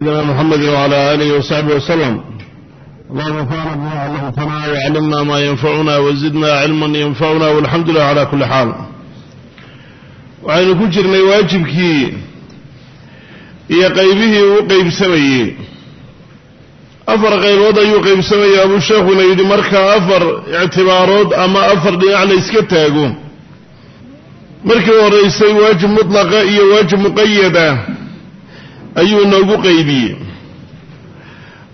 سيدنا محمد وعلى آله وصحبه وسلم اللهم انفعنا بما علمتنا وعلمنا ما ينفعنا وزدنا علما ينفعنا والحمد لله على كل حال waxaynu ku jirnay waajibkii iyo qaybihii uu qaybsamayey afar qaybood ayuu qaybsamayay abuu sheekhuna yidhi markaa afar ictibaarood ama afar dhinac la yska taago markii horeysay waajib mutlaqa iyo waajib muqayada ayuu inoogu qaybiyey.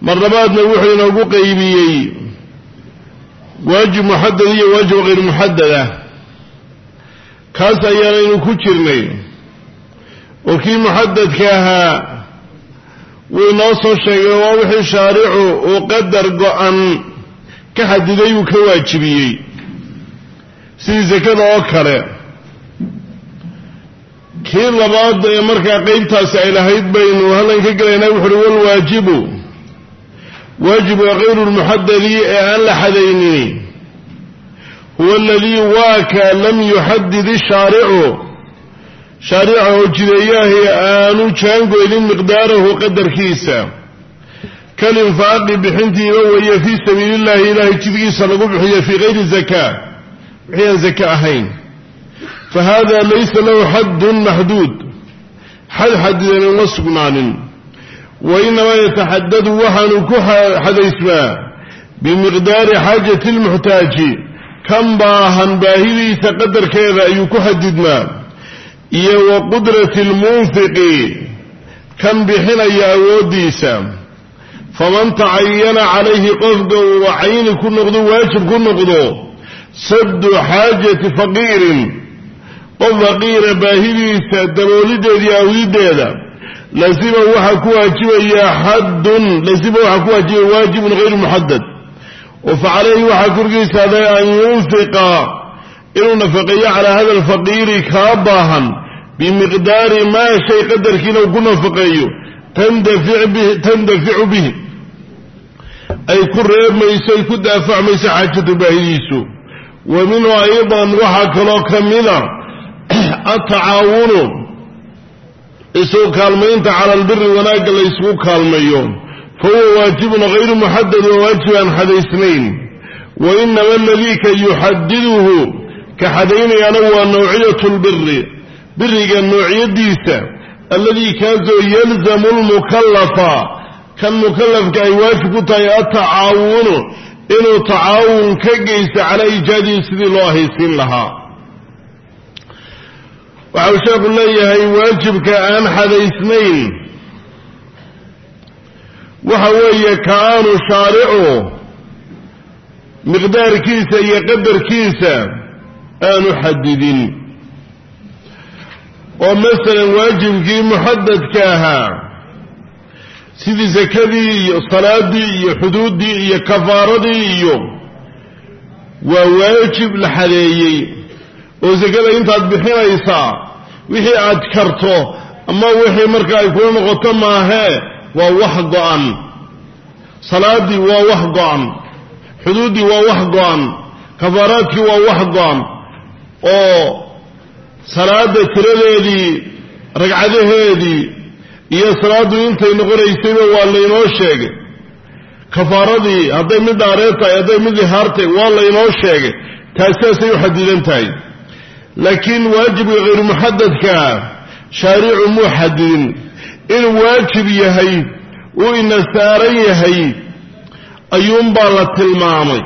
Mar labaadna wuxuu inoogu qaybiyey waajib muxadad iyo waajib hayr muxadada kaas ayaanaynu ku jirnay. Oo kii muxadadka ahaa wuu inoo soo sheegay waa wixii shaaricu uu qadar go-an ka xadiday uu ka waajibiyey. Sidii sakada oo kale kii labaad ee markaa qeybtaasi ay lahayd baynu hallan ka gelaynaa wuxu uhi walwaajibu waajibka hayru lmuxadadi ee aan la xadaynin. Huwa aladii waaka lam yuxadid ishaaricu shaarica oo jideeyaahi aanu jaangoylin miqdaarahu qadarkiisa. Kalinfaaqi bixintiiba weeye fii sabiili illahi ilahay jidgiisa lagu bixiyo fii gayri zakaa wixii aan zaka ahayn fahada laysa lahu xaddun maxduud xad xadidan uma sugnaanin wa inamaa yataxadadu waxaanu ku xadaysmaa bimiqdaari xaajati lmuxtaaji kan baahan baahidiisa qadarkeeda ayuu ku xadidmaa iyo wa qudrati lmunfiqi kan bixinaya awooddiisa faman tacayana calayhi qofka uu cayni ku noqdo waajib ku noqdo saddu xaajati faqiirin qof faqiira baahidiisa daboolideediiyo awdideeda lazima waxaa ku waajibaya xaddun lazima waxaa ku waajibaya waajibun hayru muxadad oo fa calayhi waxaa korkiisa aday an yunfiqa inuu nafaqeeyo calaa hada alfaqiiri kaa baahan bimiqdaari maa shay qadarkiina uu ku nafaqeeyo tandaficu bihi. Ay ku reebmayso ay ku daafacmayso xaajatu baahidiisu. Wa minhu aydan waxaa kaloo ka mida atacaawunu isugu kaalmaynta cala albiri wanaagga la isugu kaalmayo fa huwa waajibun hayru muxadad waa waajib aan xadaysnayn wa inama aladii ka yuxadiduhu ka xadaynayaana waa nawciyatu lbiri biriga noociyadiisa alladii kaasoo yalzamu lmukallafa kan mukallafka ay waajib ku tahay atacaawunu inuu tacaawun ka geysto calaa iijaadihi sidii loo ahaysiin lahaa waxa uu sheekhu leeyahay waajibka aan xadaysnayn. Waxa weeye ka aanu shaaricu miqdaarkiisa iyo qadarkiisa aanu xadidin. Oo masalan waajibkii muxadadka ahaa sidii sakadii iyo salaadii iyo xuduuddii iyo kafaaradii iyo waa waajib la xadeeyey. Oo sakada intaad bixinaysaa wixii aad karto ama wixii marka ay kula noqoto maahee waa wax go-an. Salaadii waa wax go-an. Xuduuddii waa wax go-an. Kafaaraadkii waa wax go-an. Oo salaada tiradeedii ragcadaheedii iyo salaaddu intay noqonaysayba waa laynoo sheegay. Kafaaradii hadday mid dhaaree tahay hadday mid ihaar waa laynoo sheegay. Taasiaasay u xadidan tahay laakiin waajibka hayru muxadadkaa shaaricu muu xadidin inuu waajib yahay uu ina saaran yahay ayuunbaa la tilmaamay.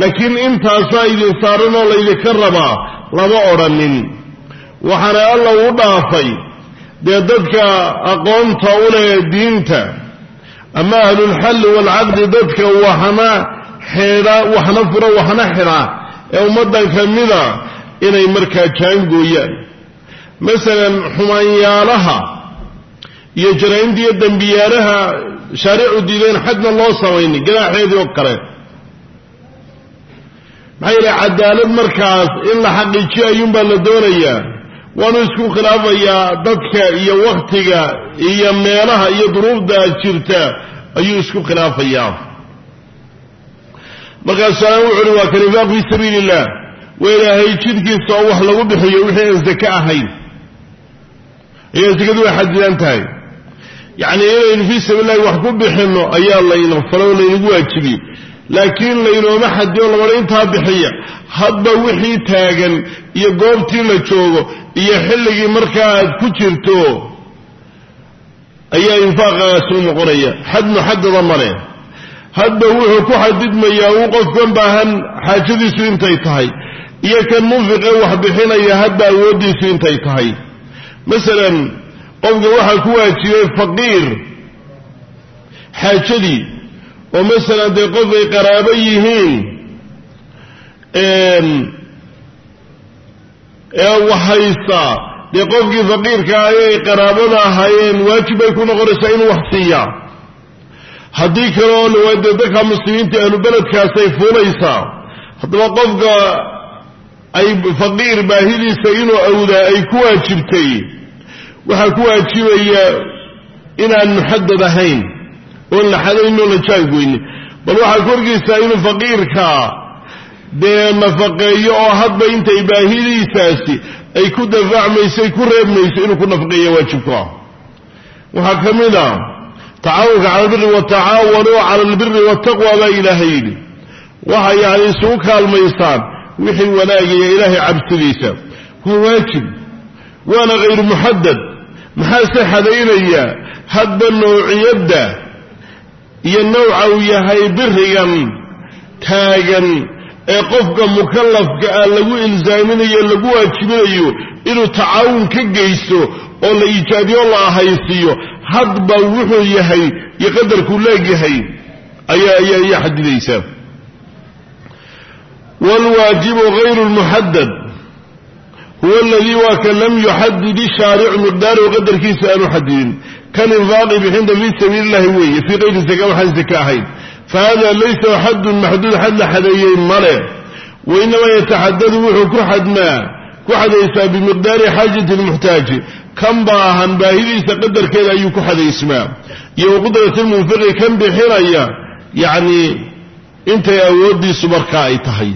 Laakiin intaasaa idin saaran oo laydinka rabaa lama odhanin. Waxaana alla u dhaafay dee dadka aqoonta u leh diinta ama ahlulxalli waalcaqdi dadka waxna xeedha waxna fura waxna xidha ee ummaddan ka mida inay markaa jaangooyaan masalan xumaanyaalaha iyo jaraa'imta iyo dembiyaalaha shaaricu diideen xadna loo samaynin ganaaxeedii oo kale. Maxaa yeele cadaalad markaas in la xaqiijiyo ayuunbaa la doonayaa. Waanu isku khilaafayaa dadka iyo wakhtiga iyo meelaha iyo duruufda jirta ayuu isku khilaafayaa markaasana wuxu uhi waa kanifaaq fii sabiili illah waa ilaahay jidkiisa oo wax lagu bixiyo wixii aan zake ahayn. Ayaa sakadu way xadidan tahay. Yacni inaynu fii sabiilillahi wax ku bixinno ayaa layna falo laynagu waajibiyey laakiin laynooma xadiyo labadha intaa bixiya hadba wixii taagan iyo goobtii la joogo iyo xilligii markaa aad ku jirto ayaa infaaqaasi u noqonaya. Xad muxadada male hadba wuxuu ku xadidmayaa uu qofkan baahan xaajadiisu intay tahay. Iyo kan munfiqe wax bixinaya hadba awooddiisu intay tahay. Masalan qofka waxaa ku waajibay faqiir xaajadii oo masalan dee qof ay qaraabo yihiin ee wax haystaa dee qofkii faqiirka ah ay qaraabada ahaayeen waajib bay ku noqonaysaa inuu wax siiyaa haddii kaleo dee dadka muslimiinta ahlu beledkaasay fuulaysaa haddaba qofka ay faqiir baahidiisa inuu awdaa ay ku waajibtay waxaa ku waajibaya inaan muxadad ahayn oon la xadaynoo la jaangoynin bal waxaa korgaysaa inuu faqiirka dee nafaqeeyo oo hadba intay baahidiisaasi ay ku dafaacmayso ay ku reebmayso inuu ku nafaqeeya waajibku ah waxaa ka mid a tacaawunka cala albiri watacaawanuu cala albiri wataqwa baa ilaahay yidhi. Waxa yani isugu kaalmaysaan wixii wanaagaya ilaahay cabsidiisa. Waa waajib. Waana hayru muxadad maxaa se xadaynaya hadba noociyadda iyo nawca uu yahay birigan taagan ee qofka mukallafka ah lagu ilsaaminayo lagu waajibinayo inuu tacaawun ka geysto oo la iijaabiyo la ahaysiiyo hadba wuxuu yahay iyo qadarkuu leegyahay ayaa ayaa iya xadidaysaa wاlwaajibu غayru اlmuxadad huwa aladii waa kan lam yuxadid ishaaricu miqdaarahu qadarkiisa aanu xadidin kalinfaaqi bixinta fii sabiili اllahi weeye fii kayri zaka waxaan zaka ahayn fahada laysa xadun maxduud xad la xadeeyey male wainamaa yataxadadu wuxuu ku xadmaa ku xadaysaa bimiqdaari xaajati lmuxtaaji kan baahan baahidiisa qadarkeeda ayuu ku xadaysmaa. Iyo waqudrati lmunfiqi kan bixinaya yacni intay awooddiisu markaa ay tahay.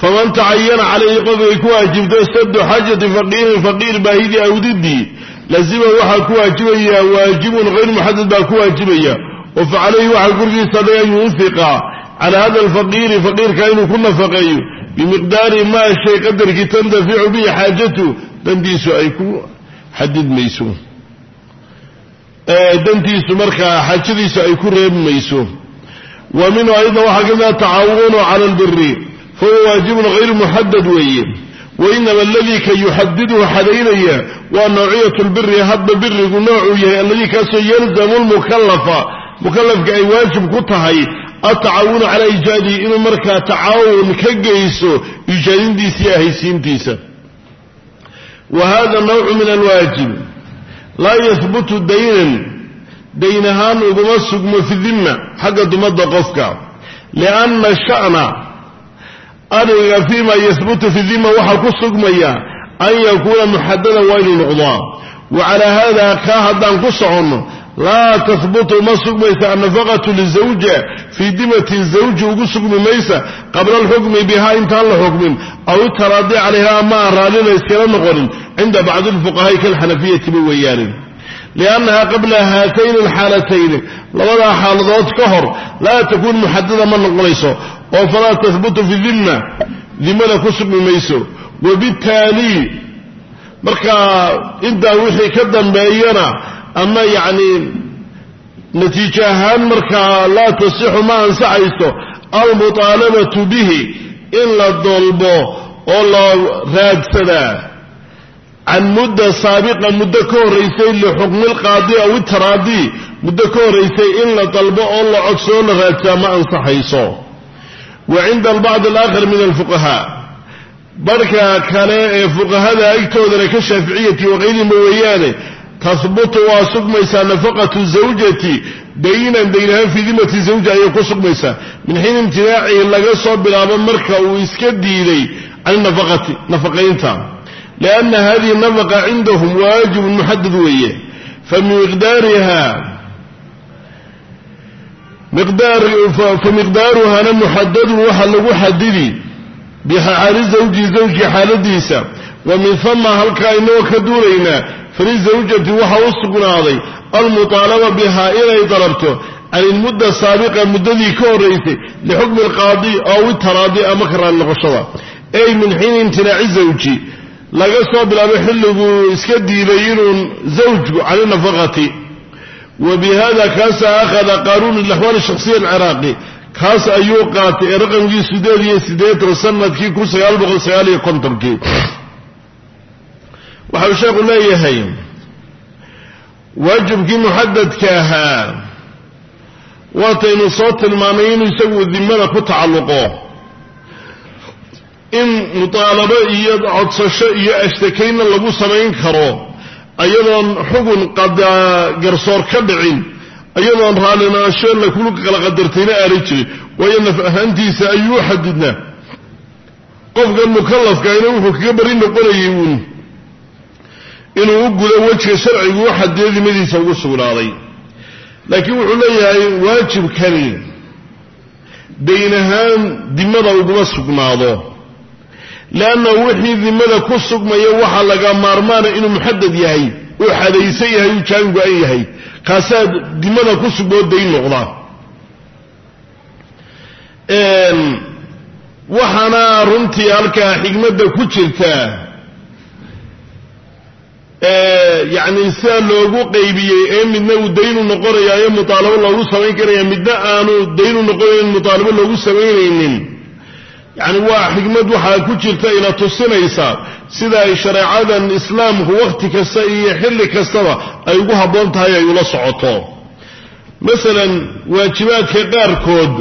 Faman tacayana calayhi qofkay ku waajibto sadu xaajati faqiirin faqiir baahidii awdidii lazima waxaa ku waajibaya waajibun hayr muxadad baa ku waajibaya. Oo fa calayhi waxaa korkiisa dhay an yunfiqa calaa hada alfaqiiri faqiirka inuu ku nafaqeeyo bimiqdaari maa shay qadarkii tantaficu bihi xaajatu dantiisu ay ku xadidmayso. Dantiisu markaa xaajadiisu ay ku reebmayso. Wa minhu aydan waxaa ka mida tacaawunu cala albiri fahuwa waajibun hayru muxadad weeye. Wainama aladii ka yuxadiduhu xadaynaya waa nawciyat lbiri hadba birigu noocuu yahay alladii kaasoo yalzamu lmukalafa mukalafka ay waajib ku tahay atacaawunu calaa iijaadihi inuu markaa tacaawun ka geyso iijaadintiisa iyo wa hada nawcu min alwaajib laa yahbutu daynan dayn ahaan uguma sugmo fi dimma xagga dumadda qofka. Lianna sha'na. Ariga fiima yahbutu fi dimma waxaa ku sugmaya an yakuuna muxadadan waa inuu noqdaa wa calaa hada kaa haddaan ku soconno laa tahbutu ma sugmaysa annafaqatu lizawja fii dimati zawji ugu sugmi maysa qabla alxukmi bihaa intaan la xukmin aw itaraadi calayha ama aan raallina iskala noqonin cinda bacdi lfuqahaai kalxanafiyatiba weeyaane liannaha qabla haatayni alxaalatayni labadaa xaaladood ka hor laa takuun muxadada ma noqonayso oo falaa tahbutu fi dimma dimada ku sugmi mayso wabittaali markaa intaa ka dambeeyana ama yacni natiijo ahaan markaa laa tasixu ma ansaxayso almuطaalabatu bihi in la dolbo oo la raadsadaa. Can mudda saabiqa muddo ka horraysay lixukmi lqaadi aw itaraadi muddo ka horraysay in la dalbo oo la codsoo la raadsaa ma ansaxayso wa cinda albacd alaakhar min alfuqahaa barhka kale ee fuqahada agtoodana ka shaaficiyati wakayrihima weeyaane tahbutu waa sugmaysaa nafaqatu zawjati daynan daynahaan fii dimati zawja ayay ku sugmaysaa. Min xiin imtinaacihi laga soo bilaabo marka uu iska diiday can nafaqati nafaqaynta. Lianna hadihi nafaqa cindahum waajibun muxadad weeye. Famiqdaariha famiqdaaruhana muxadadun waxa lagu xadidi bixaali zawji zawji xaaladiisa. Wa min hama halkaa inagoo ka duulaynaa falizawjati waxa u sugnaaday almuطaalaba bihaa inay dalabto can ilmudda saabiqa muddadii ka horraysay lixukmi alqaadi ow itaraadi ama ka noqoshada. Ay min xiini imtinaaci zawji laga soo bilaabo xilliguu iska diiday inuu zawjku can inafaqati wa bi hada kaasa akhada qaanuun ilaxwaal shakhsiya alciraaqi kaas ayuu qaatay ee raqamkii sideed iyo siddeetan sannadkii kun sagaal boqol sagaal iyo kontonkii waxau sheekhu leeyahay waajibkii muxadadka ahaa waataynu soo tilmaamay inuu isagu dimada ku tacalluqo. In mutaalabo iyo codsasho iyo ashtakaynna lagu samayn karo ayadoon xugun garsoor ka dhicin ayadoon raallinaansho lakulu kala qadartayna aanay jirin. Waayo naf ahaantiisa ayuu u xadidnaa qofkan mukallafkaina wuxuu kaga bari noqonayay uun inuu u gudo wejiga sharcigu u xadiyo dimadiisa ugu sugnaaday. Laakiin wuxuu leeyahay waajibkani dayn ahaan dimada uguma sugnaado. Leanna wixii dimada ku sugmaya waxaa laga maarmaana inuu muxadad yahay uu xadaysan yahay uu jaan go-an yahay. Kaasaa dimada ku sugmoo dayn noqda. Waxaana runtii halkaa xigmadda ku jirta yacni sidaa loogu qaybiyey ee midna uu daynu noqonayaayo mutaalabo loogu samayn karaya midna aanu daynu noqonayn mutaalabo loogu samaynaynin yacni waa xigmad waxaa ku jirta ina tusinaysa sida ay shareecadan islaamku wakhti kasta iyo xilli kastaba ay ugu habboon tahay ay ula socoto. Masalan waajibaadka qaarkood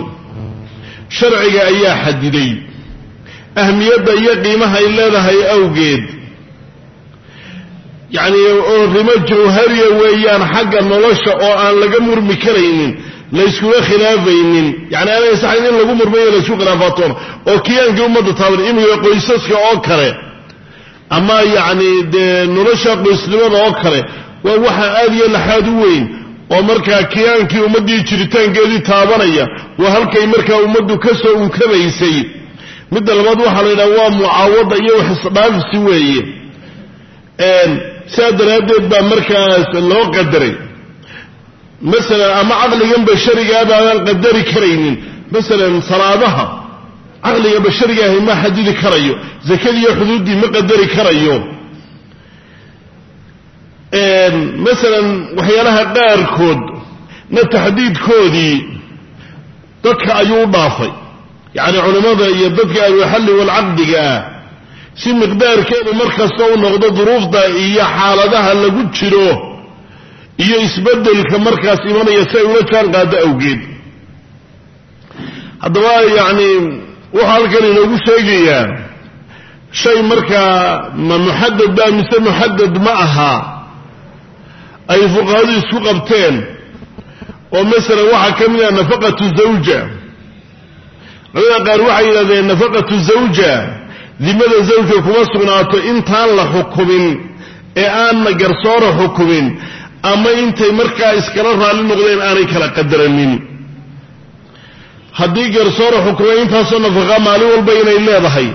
sharciga ayaa xadiday ahmiyadda iyo qiimaha ay leedahay awgeed yacni oo rimo jawhariya weeyaan xagga nolosha oo aan laga murmi karaynin layskula khilaafaynin yani aanay saxayn in lagu murmayo laysku khilaafatoon oo kiyaankii ummadda taaban imiga qoysaska oo kale. Ama yacni dee nolosha qoysnimada oo kale waa waxa aad iyo laxaad u weyn. Oo markaa kiyaankii ummaddii jiritaankeedii taabanaya waa halkay markaa ummaddu ka soo unkabaysay midda labaad waxaa la yidhaha waa mucaawada iyo wax weeye sidaa daraaddeed baa markaas loo qadaray. Masalan ama caqligan basharigaaba aan qadari karaynin. Masalan salaadaha caqliga basharigaahi ma xadidi karayo. Zakadiiyo xuduuddii ma qadari karayo. Masalan waxyaalaha qaarkood na taxdiidkoodii dadka ayuu u dhaafay. Yacni culimmada iyo dadka alwaxalli walcaqdiga ah si miqdaarkeedu markasta u noqdo duruufta iyo xaaladaha lagu jiro iyo isbeddelka markaas imanaya si ay ula jaan qaado awgeed. Haddaba yacni wuxuu halkan inoogu sheegayaa shay markaa ma muxadad baa mise muxadad ma aha ay fuqahadu isku qabteen. Oo masalan waxaa ka mid ah nafaqatu zawja. Culamada qaar waxay yidhahdeen nafaqatu zawja dimada zawja kuma sugnaato intaan la xukumin ee aanna garsoora xukumin ama intay markaa iskala raalli noqdeen aanay kala qadaranin. Haddii garsoora xukumay intaasoo nafaqa maalin walba inay leedahay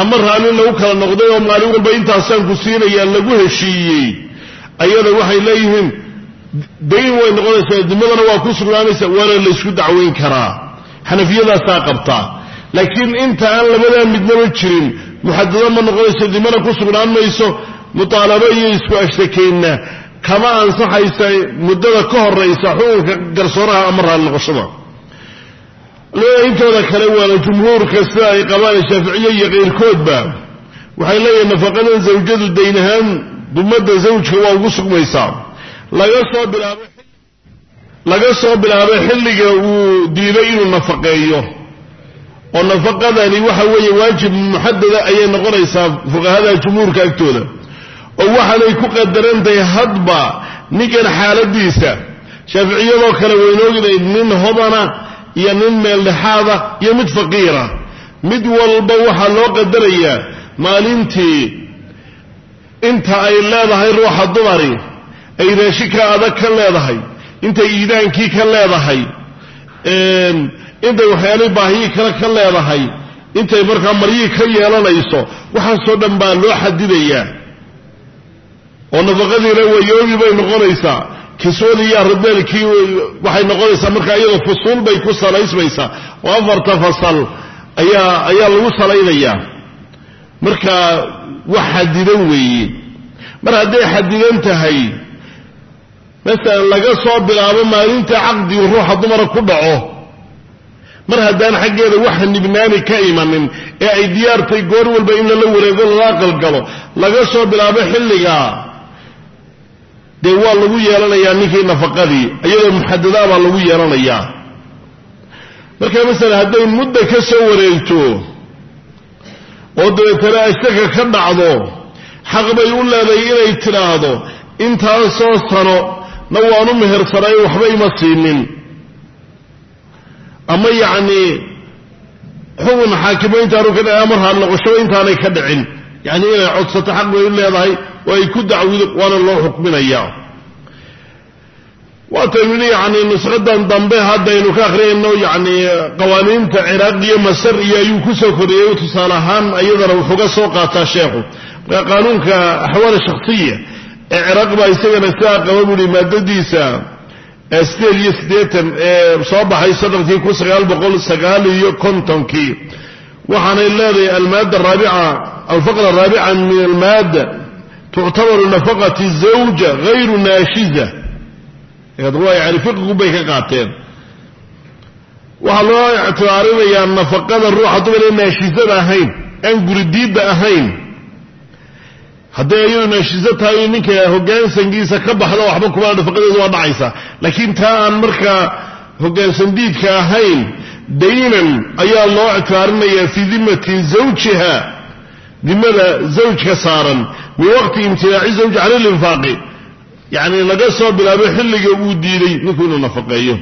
ama raalli lagu kala noqday oo maalin walba intaasaan ku siinayaa lagu heshiiyey ayada waxay leeyihiin dayn way noqonaysaa dimadana waa ku sugnaanaysaa waana laysku dacweyn karaa. Xanafiyadaasaa qabtaa. Laakiin inta aan labadaa midnaba jirin muxadado ma noqonayso dimana ku sugnaan mayso mutaalabo iyo isku ashtakeynna kama ansaxaysa muddada ka horaysa xukunka garsooraha ama raalli noqoshada. Intooda kale waana jumhuurka sida ay qabaan shaaficiye iyo keyrkoodba waxay leeyihiin nafaqadan zawjadu dayn ahaan dumadda zawjka waa ugu sugmaysaa laga soo bilaabo laga soo bilaabo xilliga uu diiday inuu nafaqeeyo oo nafaqadani waxa weeye waajib muxadada ayay noqonaysaa fuqahada jumhuurka agtooda. oo waxaanay ku qadarantahay hadba ninkan xaaladiisa shaaficiyadoo kale waynoogday nin hodana iyo nin meeldhexaada iyo mid faqiira. Mid walba waxaa loo qadarayaa maalintii inta ay leedahay ruuxa dumari ay raashinka adag ka leedahay intay iidaankii ka leedahay intay waxyaalihii baahiyii kale ka leedahay intay markaa maryihii ka yeelanayso waxaasoo dhan baa loo xadidayaa oo nafaqadiina wayoobi bay noqonaysaa kiswadii iyo arideelkii waxay noqonaysaa markaa iyadoo fusuul bay ku salaysmaysaa oo afarta fasal ayaa ayaa lagu salaynayaa. marka wax xadidan weeye. mar hadday xadidan tahay masalan laga soo bilaabo maalinta caqdigu ruuxa dumara ku dhaco mar haddaan xaggeeda waxa nibnaani ka imanin ee ay diyaartay goor walba in lala wareego lala aqalgalo laga soo bilaabo xilligaa dee waa lagu yeelanayaa ninkii nafaqadii iyadoo muxadadaa baa lagu yeelanayaa. Marka masalan hadday mudda ka soo wareegto oo dabeetana isaga ka dhacdo xaq bay u leedahay inay tidhaahdo intaasoo sano na waanu mehersanay waxba ima siinin ama yacnii xukun xaakimo intaanu ka dhicin ama raad intaanay ka dhicin. Yacni inay codsato xaq bay leedahay oo ay ku dacwido waana loo xukminayaa. Waataynu yidhi yacni nusqadan dambe haddaynu ka akhriyayno yacni qawaaniinta ciraaq iyo masar iyo ayuu ku soo koriyey. Tusaale ahaan iyadana wuxuuga soo qaataa sheekhu. Marka qaanuunka axwaal shakhsiya ee ciraaq baa isagana sidaa qaba buuhi maadadiisa sideed iyo siddeetan ee soo baxay sannadkii kun sagaal boqol sagaal iyo kontonkii. Waxaanay leedahay almaada araabica alfaqra araabica min almaada tuctabaru nafaqati zawja gayru naashiza. Yani fiqigu bay ka qaateen. Waxaa loo ictibaarinayaa nafaqada ruuxa dumar ee naashizada ahayn aan guridiidda ahayn hadday iyadu naashizo tahay ninka hogaansankiisa ka baxda waxba kuma nafaqadeedu waa dhacaysa. Laakiin taa aan markaa hogaansandiidka ahayn daynan ayaa loo ictibaarinayaa fii dimati zawjiha dimada zawjka saaran min waqti imtinaaci zawji cala linfaaqi yacni laga soo bilaabo xilliga uu diiday ninku inuu nafaqeeyo.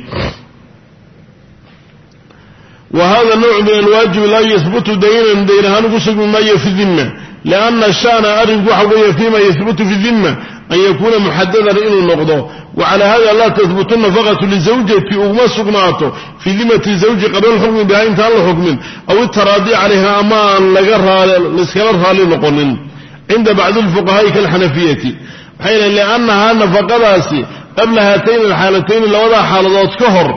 Wa hada nawc min alwaajibi laa yahbutu daynan dayn ahaan ugu sugmi maayo fi dimma lianna shana arrinku waxa weeye fima yahbutu fi dimma an yakuuna muxadadan inuu noqdo wa cala hada laa tahbutu nafaqatu lizawjati uguma sugnaato fii dimati zawji qabla lxukmi biha intaan la xukmin aw itaraadi calayha ama aan laiskala raali noqonin cinda bacdi lfuqahaai kalxanafiyati maxay yidhahen liannahaa nafaqadaasi qabla haatayn alxaalatayni labadaa xaaladood ka hor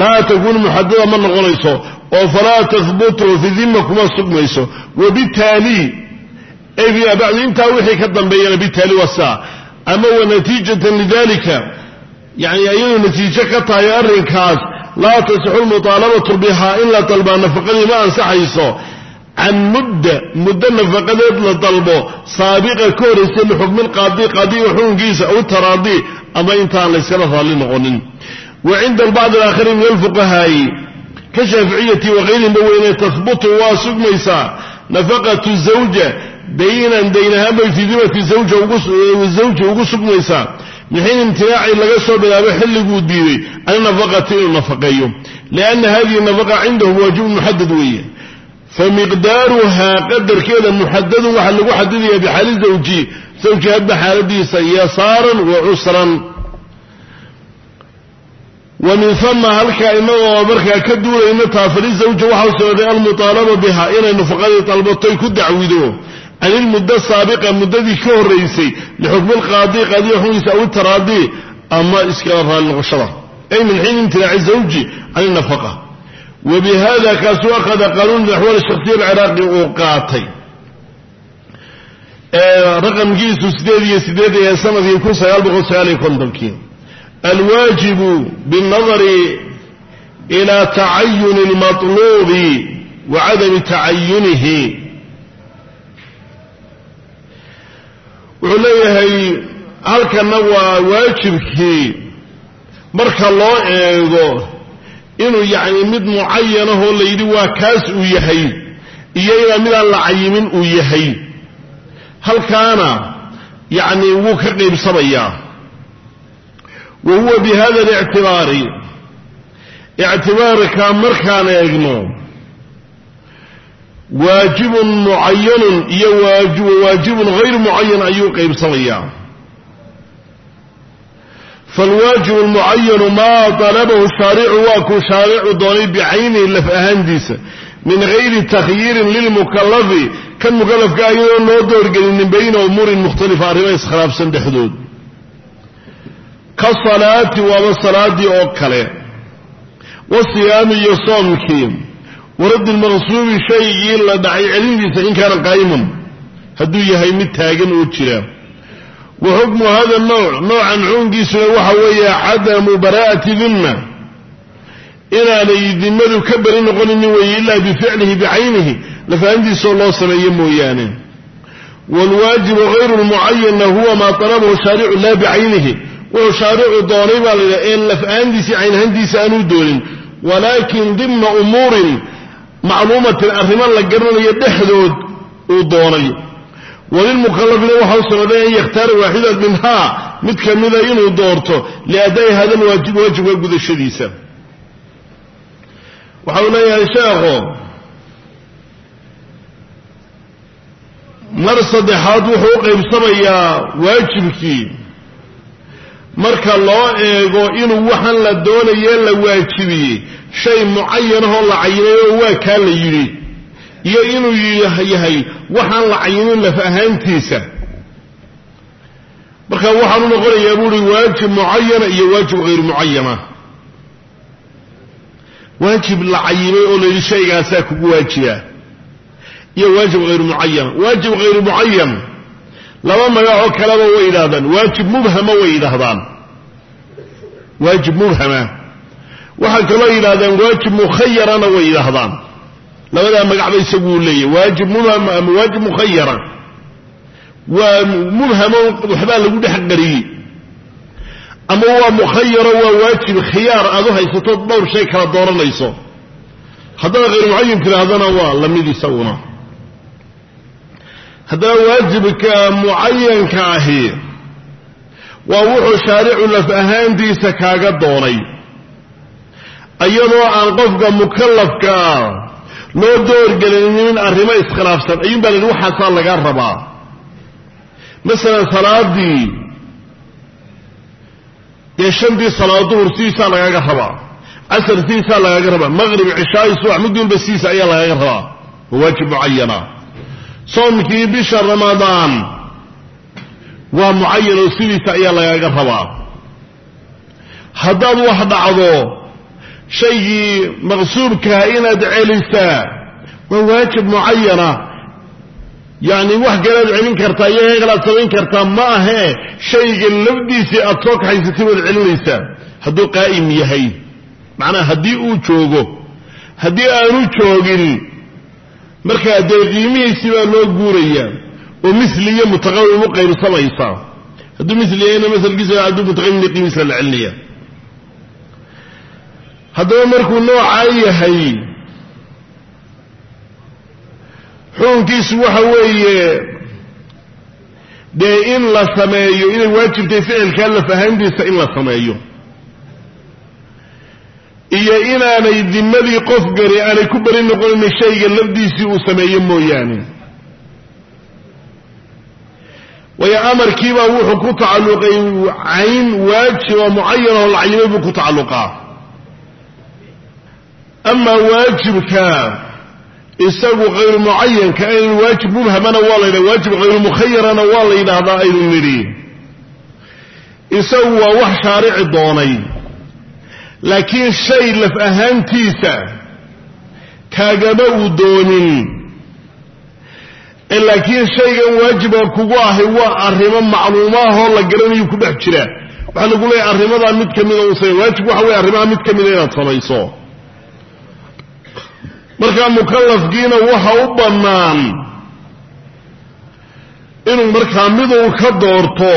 laa takuunu muxadada ma noqonayso oo falaa tahbutu fi kuma sugmayso. Wabitaali ay bacdu intaa wixii ka dambeeyana bitaali waa saa. Ama wa natiijatan lidalika yani iyadu natiijo ka tahay arrinkaas laa tasixu lmuطaalabatu bihaa in la dalbaa nafaqadii ma ansaxayso. Can mudda muddo nafaqadeed la dalbo saabiqa ka horaysa lixukmi lqaadi qaadiga xukunkiisa aw taraadi ama intaan layskala raalli noqonin. Wa cinda albacd alaakhari min alfuqahaa'i ka shaaficiyati wakayrihimba weyne tahbutu waa sugmaysaa nafaqatu zawja daynan daynahaan bay fii dimati zawji ugu sugmaysaa min xiin imtinaaci laga soo bilaabo xilliguu diiday can nafaqati inuu nafaqeeyo. Lianna hadihi nafaqa cindahu waajibun muxadad weeye. Famiqdaaruhaa qadarkeeda muxadadun waxaa lagu xadidaya bixaali zawji. Zawji hadba xaaladiisa wa min hama halkaa inagoo markaa ka duulayna taafali zawja waxaa socday almuطaalaba biha inay nafaqadii dalbatoy ku dacwido can ilmuddo saabiqa muddadii ka horaysay lixukmi lqaadi qaadiga xukunkiisa aw itaraadi ama iskala raali noqoshada. Ay min xiin imtinaaci zawji can inafaqa wbihada kaasuu akhada qaanuun axwaal shaksiya alciraaqi uu qaatay. Raqamkiisu sideed iyo sideed ee sannadkii kun sagaal boqol sagaal iyo kontonkii alwaajibu biاnnadari ila tacayuni اlmaطluubi wa cadami tacayunihi wuxuu leeyahay halkana waa waajibkii marka loo eego inuu yacni mid mucayanahoo la yidhi waa kaas uu yahay iyo inaa midaan la cayimin uu yahay halkaana yacni wuu ka qaybsamayaa wa huwa bi hada alictibaari ictibaarka markaan eegno waajibun mucayanun iyo waajibun hayru mucayan ayuu qaybsamayaa falwaajibu lmucayanu maa dalabahu shaaricu waa kuu shaaricu doonay bicaynihi laf ahaantiisa min gayri takhyiirin lilmukalafi kan mukalafka ayadoo loo doorgelinin bayna umuurin mukhtalifa arrimo iskhilaafsan dhexdood ka salaati waaba salaadii oo kale. Wasiyaami iyo soomkii. Waraddi lmaqsuubi shaygii la dhacay celindiisa in kaana qaa'iman hadduu yahay mid taagan oo jira. Wa xukmu hada nooc noocan xukunkiisuna waxa weeye cadamu bara'ati dimma inaanay dimmadu ka beri noqoninin weeye ilaa bificlihi bicaynihi. Lafahantiisoo loo sameeyo mooyaane. Waalwaajibu hayru lmucayanna huwa maa talabahu shaaricu laa bicaynihi wuxuu shaaricu doonay baa layidhaha een laf-aantiisi caynhantiisa aanuu doonin walaakin dimna umuurin macluumatin arrimo la garanayo dhexdood uu doonay. Walilmukalafina waxau samaday an yakhtaara waaxidan minhaa mid kamida inuu doorto liadaa'i hada lwaajib waajibka gudashadiisa. Waxa uu leeyahay sheekho mar saddexaad wuxuu u qaybsamayaa waajibkii marka loo eego inuu waxaan la doonayee la waajibiyey shay mucayanahoo la cayinay oo waa kaa la yidhi iyo inuu yahay waxaan la cayinin laf ahaantiisa. Marka waxaan u noqonayaa buuhi waajib mucayana iyo waajib hayru mucayana waajib la cayimay oo layidhi shaygaasaa kugu waajiba. Iyo waajib hayru mucayan waajib hayru mucayan laba magacoo kaleba way yidhahdaan waajib mubhama way yidhaahdaan. Waajib mubhama. Waxaa kaloo yidhahdaan waajib mukhayarana way yidhaahdaan. Labadaa magacba isaguu leeyahy waajib mubham ama waajib mukhayara waa mubhamo waxbaa lagu dhex qariyey ama waa mukhayaro waa waajib khiyaar aad u haysato dhowr shay kala dooranayso. Haddana hayru mucayan tidhaahdana waa la mid isaguna haddaba waajibka mucayanka ahi waa wuxuu shaaricu laf ahaantiisa kaaga doonay. Iyadoo aan qofka mukallafkaa loo doorgelinin arrimo iskhilaafsan ayuun baa la waxaasaa laga rabaa. Masalan salaadii dee shantii salaad duhur sidiisaa lagaaga rabaa casar sidiisaa lagaaga rabaa maqrib cishaayi subax mid walba sidiisa ayaa lagaaga rabaa. Waa waajib mucayana soomkii bisha ramadaan. Waa mucayan oo sidiisa ayaa lagaaga rabaa. Haddaad wax dhacdo shaygii maqsuubkaa inaad celisaa waa waajib mucayana. Yacni wax kalead celin kartaa iyo heegalaad samayn kartaa ma ahee shayga lafdiisii aad soo kaxaysatay waad celinaysaa. Hadduu qaa'im yahay macnaha haddii uu joogo haddii aanu joogin markaa dee qiimihiisii baa loo guurayaa oo misli iyo mutaqawim u qaybsamaysaa hadduu misli yahayna masalkiisa hadduu mutaqawimna qiimihiisa la celinaya haddaba markuu noocaa yahay xukunkiisu waxa weeye dee in la sameeyo inay waajibtay ficilkaa laf ahaantiisa in la sameeyo iyo inaanay dimadii qof gari aanay ku beri noqonin shayga lafdiisii uu sameeyo mooyaane. Waayo amarkiibaa wuxuu ku tacalluqay cayn waajiba mucayanoo la cayimay buu ku tacalluqaa. Amaa waajibka isagu hayru mucayanka aynu waajib mubhamana waa la yidhaha waajib hayru mukhayarana waa la yidhaahdaa aynu nidhi isagu waa wax shaarici doonay laakiin shay laf ahaantiisa kaagama uu doonin. Laakiin shaygan waajiba kugu ahay waa arrimo macluumaahoo la garanayo ku dhex jira. Waxaa lagu leeyahy arrimadaa mid ka mida samey waajib waxa weye arrimaha mid ka mida inaad samayso. Markaa mukallafkiina waxa u bannaan inuu markaa miduu ka doorto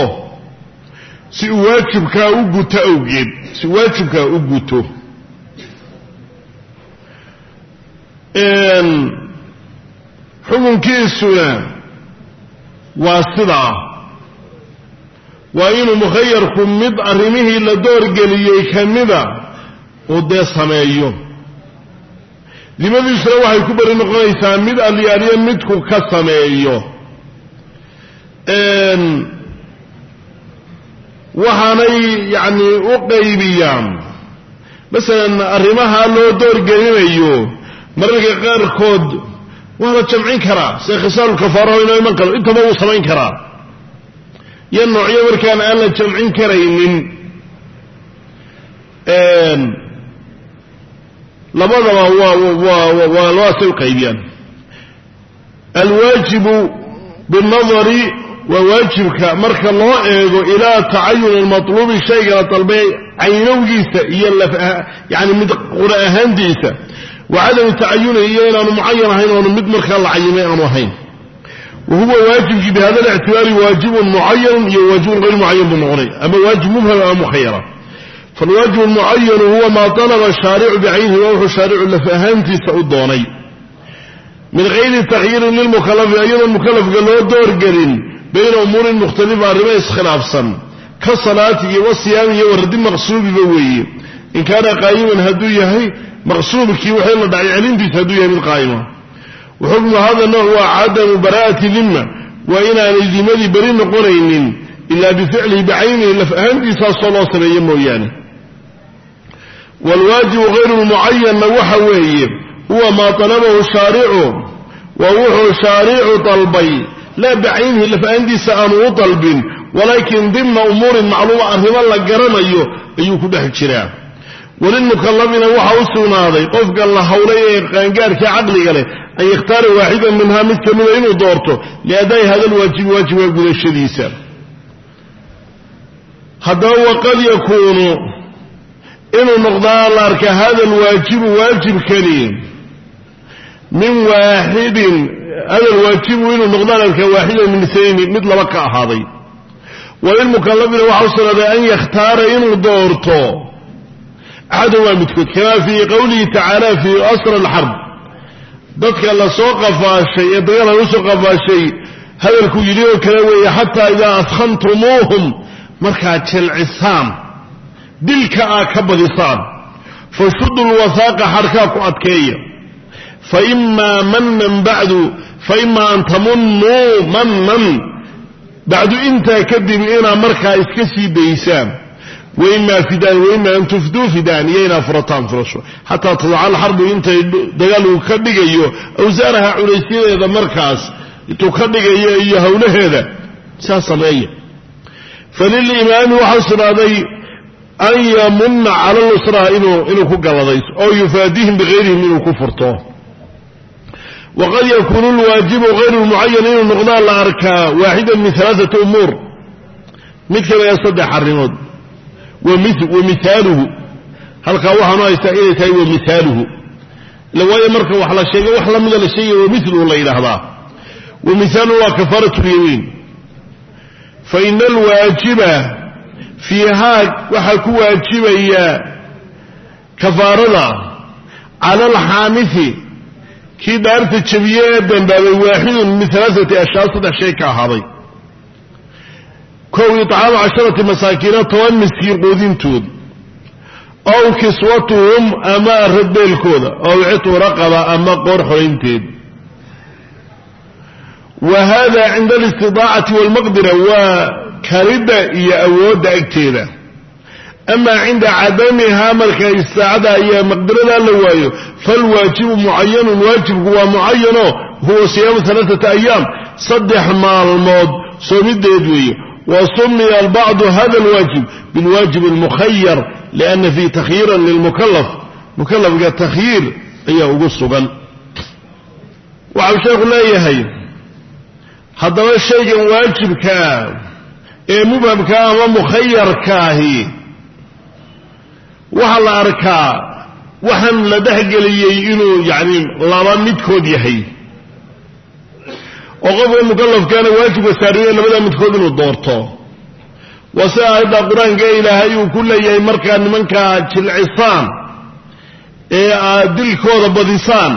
si uu waajibkaa u guto awgeed si uu waajibkaa u guto. Xukunkiisuna waa sidaa waa inuu mukhayarku mid arrimihii la doorgeliyey ka mida uu dee sameeyo. Dimadiisuna waxay ku beri noqonaysaa mid alyaaliyo midku ka sameeyo waxaanay yacni u qaybiyaan masalan arrimaha loo doorgelinayo mararka qaarkood waa la jamcin karaa sida khisaalulkafaaraho inoo iman karo intaba wuu samayn karaa iyo noocyo markaan aan la jamcin karaynin labadaba waa waasay u qaybiyaan alwaajibu binnadari waa waajibka marka loo eego ilaa tacayun almatluubi shayga la dalbay caynowgiisa iyo yani mid qura ahaantiisa. Wa tacayuni iyo inaanu mucayan ahayn oonu mid markaa la cayimay aanu ahayn. Wa huwa bihada lictibaari waajibun mucayanun iyo waajibun hayr mucayan buu noqonay. Ama waajib mubham ama mukhayara. Falwaajib almucayanu huwa maa talaba shaaricu bicaynihi waa wuxuu shaaricu laf ahaantiisa u doonay. Min gayri takhyiirin lilmukalafi ayadoon mukalafka loo doorgelin bayna umuurin mukhtalifa arrimo iskhilaafsan. Ka salaati iyo wasiyaami iyo waradi maqsuubiba weeye. In kaana qaayiman hadduu yahay maqsuubkii waxay la dhacay celintiisa hadduu yahay mid qaa'ima. Wa xukmu hada nooc waa cadamu bara'ati dimma waa inaanay dimadii beri noqonaynin ilaa bificlihi bicaynihi laf ahaantiisaasoo loo sameeye mooyaane. Waalwaajibu hayru lmucayanna waxa weeye huwa maa talabahu shaaricu waa wuxuu shaaricu dalbay laa bicaynihi laf ahaantiisa aanu u dalbin walaakin dimna umuurin macluuma arrimo la garanayo ayuu ku dhex jiraa. Walilmukalafina waxaa u sugnaaday qofka la hawlay ee qaangaarkii caqliga leh an yakhtaara waaxidan minhaa mid ka mida inuu doorto liadaa'i hada lwaajibi waajibka gudashadiisa. Haddaba waqad yakuunu inuu noqdaa la arka hada alwaajibu waajibkani min waaxidin hada alwaajibu inuu noqdaa la arkaa waaxidan min sayni mid laba ka ahaaday. Walilmukalafina waxaa u sugnaaday an yakhtaara inuu doorto. Axadan waa midkood kamaa fii qowlihi tacaala fii asra alxarb dadka la soo qafaashay ee dagaal lagu soo qafaashay hadalku yidhi oo kale weeye xataa idaa adkhantumuuhum markaad jilcisaan. Dilka aad ka badisaan. Fashudu lwasaaqa xarkaa ku adkeeya faimaa manan bacdu faimaa an tamunnuu manan bacdu intaa kadib inaad markaa iska sii daysaan. Waimaa fidaan waimaa an tufduu fidaan iyo inaad furataan furasho. Xataa tadaca alxarbu intay dagaalku ka dhigayo awsaaraha culaysyadeeda markaas intuu ka dhigayo iyo howlaheeda saas sameeya. Falilimaami waxaa sugnaaday an yamuna cala lusraa inuu ku galadayso oo yufaadihim bigayrihim inuu ku furto waqad yakuunu lwaajibu hayru lmucayan inuu noqdaa la arkaa waaxida min alaaati umuur mid kamida saddex arrimood wa mihaaluhu halkaa waxaanu haystaa inay tahay wa mihaaluhu ila waayo marka wax la sheego wax lamida la sheegaya wa miluhu la yidhaahdaa wa mihaaluhu waa kafaarat lyamiin faina alwaajiba fiihaa waxaa ku waajibaya kafaarada cala alxaamisi kii dhaarta jabiye ee dambaabay waaxidun min alaaati ashyaa saddex shay ka ahaaday kow icaamu casharati masaakiina toban miskiin quudintood. Ow kiswatuhum ama radbeelkooda ow citu raqaba ama qoor xoraynteed wa hada cinda alistidaacati walmaqdira. Waa karidda iyo awoodda agteeda amaa cinda cadamihaa marka istaacada iyo maqdirada la waayo falwaajibu mucayanun waajibku waa mucayano huwa siyaamu alaaata ayaam saddex maalmood soomideed weeye wa sumiya albacdu hada alwaajib bilwaajib almukhayar liana fii takhyiiran lilmukalaf mukalafka takhyiir ayaa ugu sugan waxau sheekhu leeyahay haddaba shaygan waajibkaa ee mubhamkaa ama mukhayarkaahi waxaa la arkaa waxaan la dhexgeliyey inuu yacni laba midkood yahay. Oo qofka mukalafkaana waajibka saariye labada midkood inuu doorto. Waa sida aayadda qur'aanka ilaahay uu ku leeyahay markaa nimankaa jilcisaan ee aad dilkooda badisaan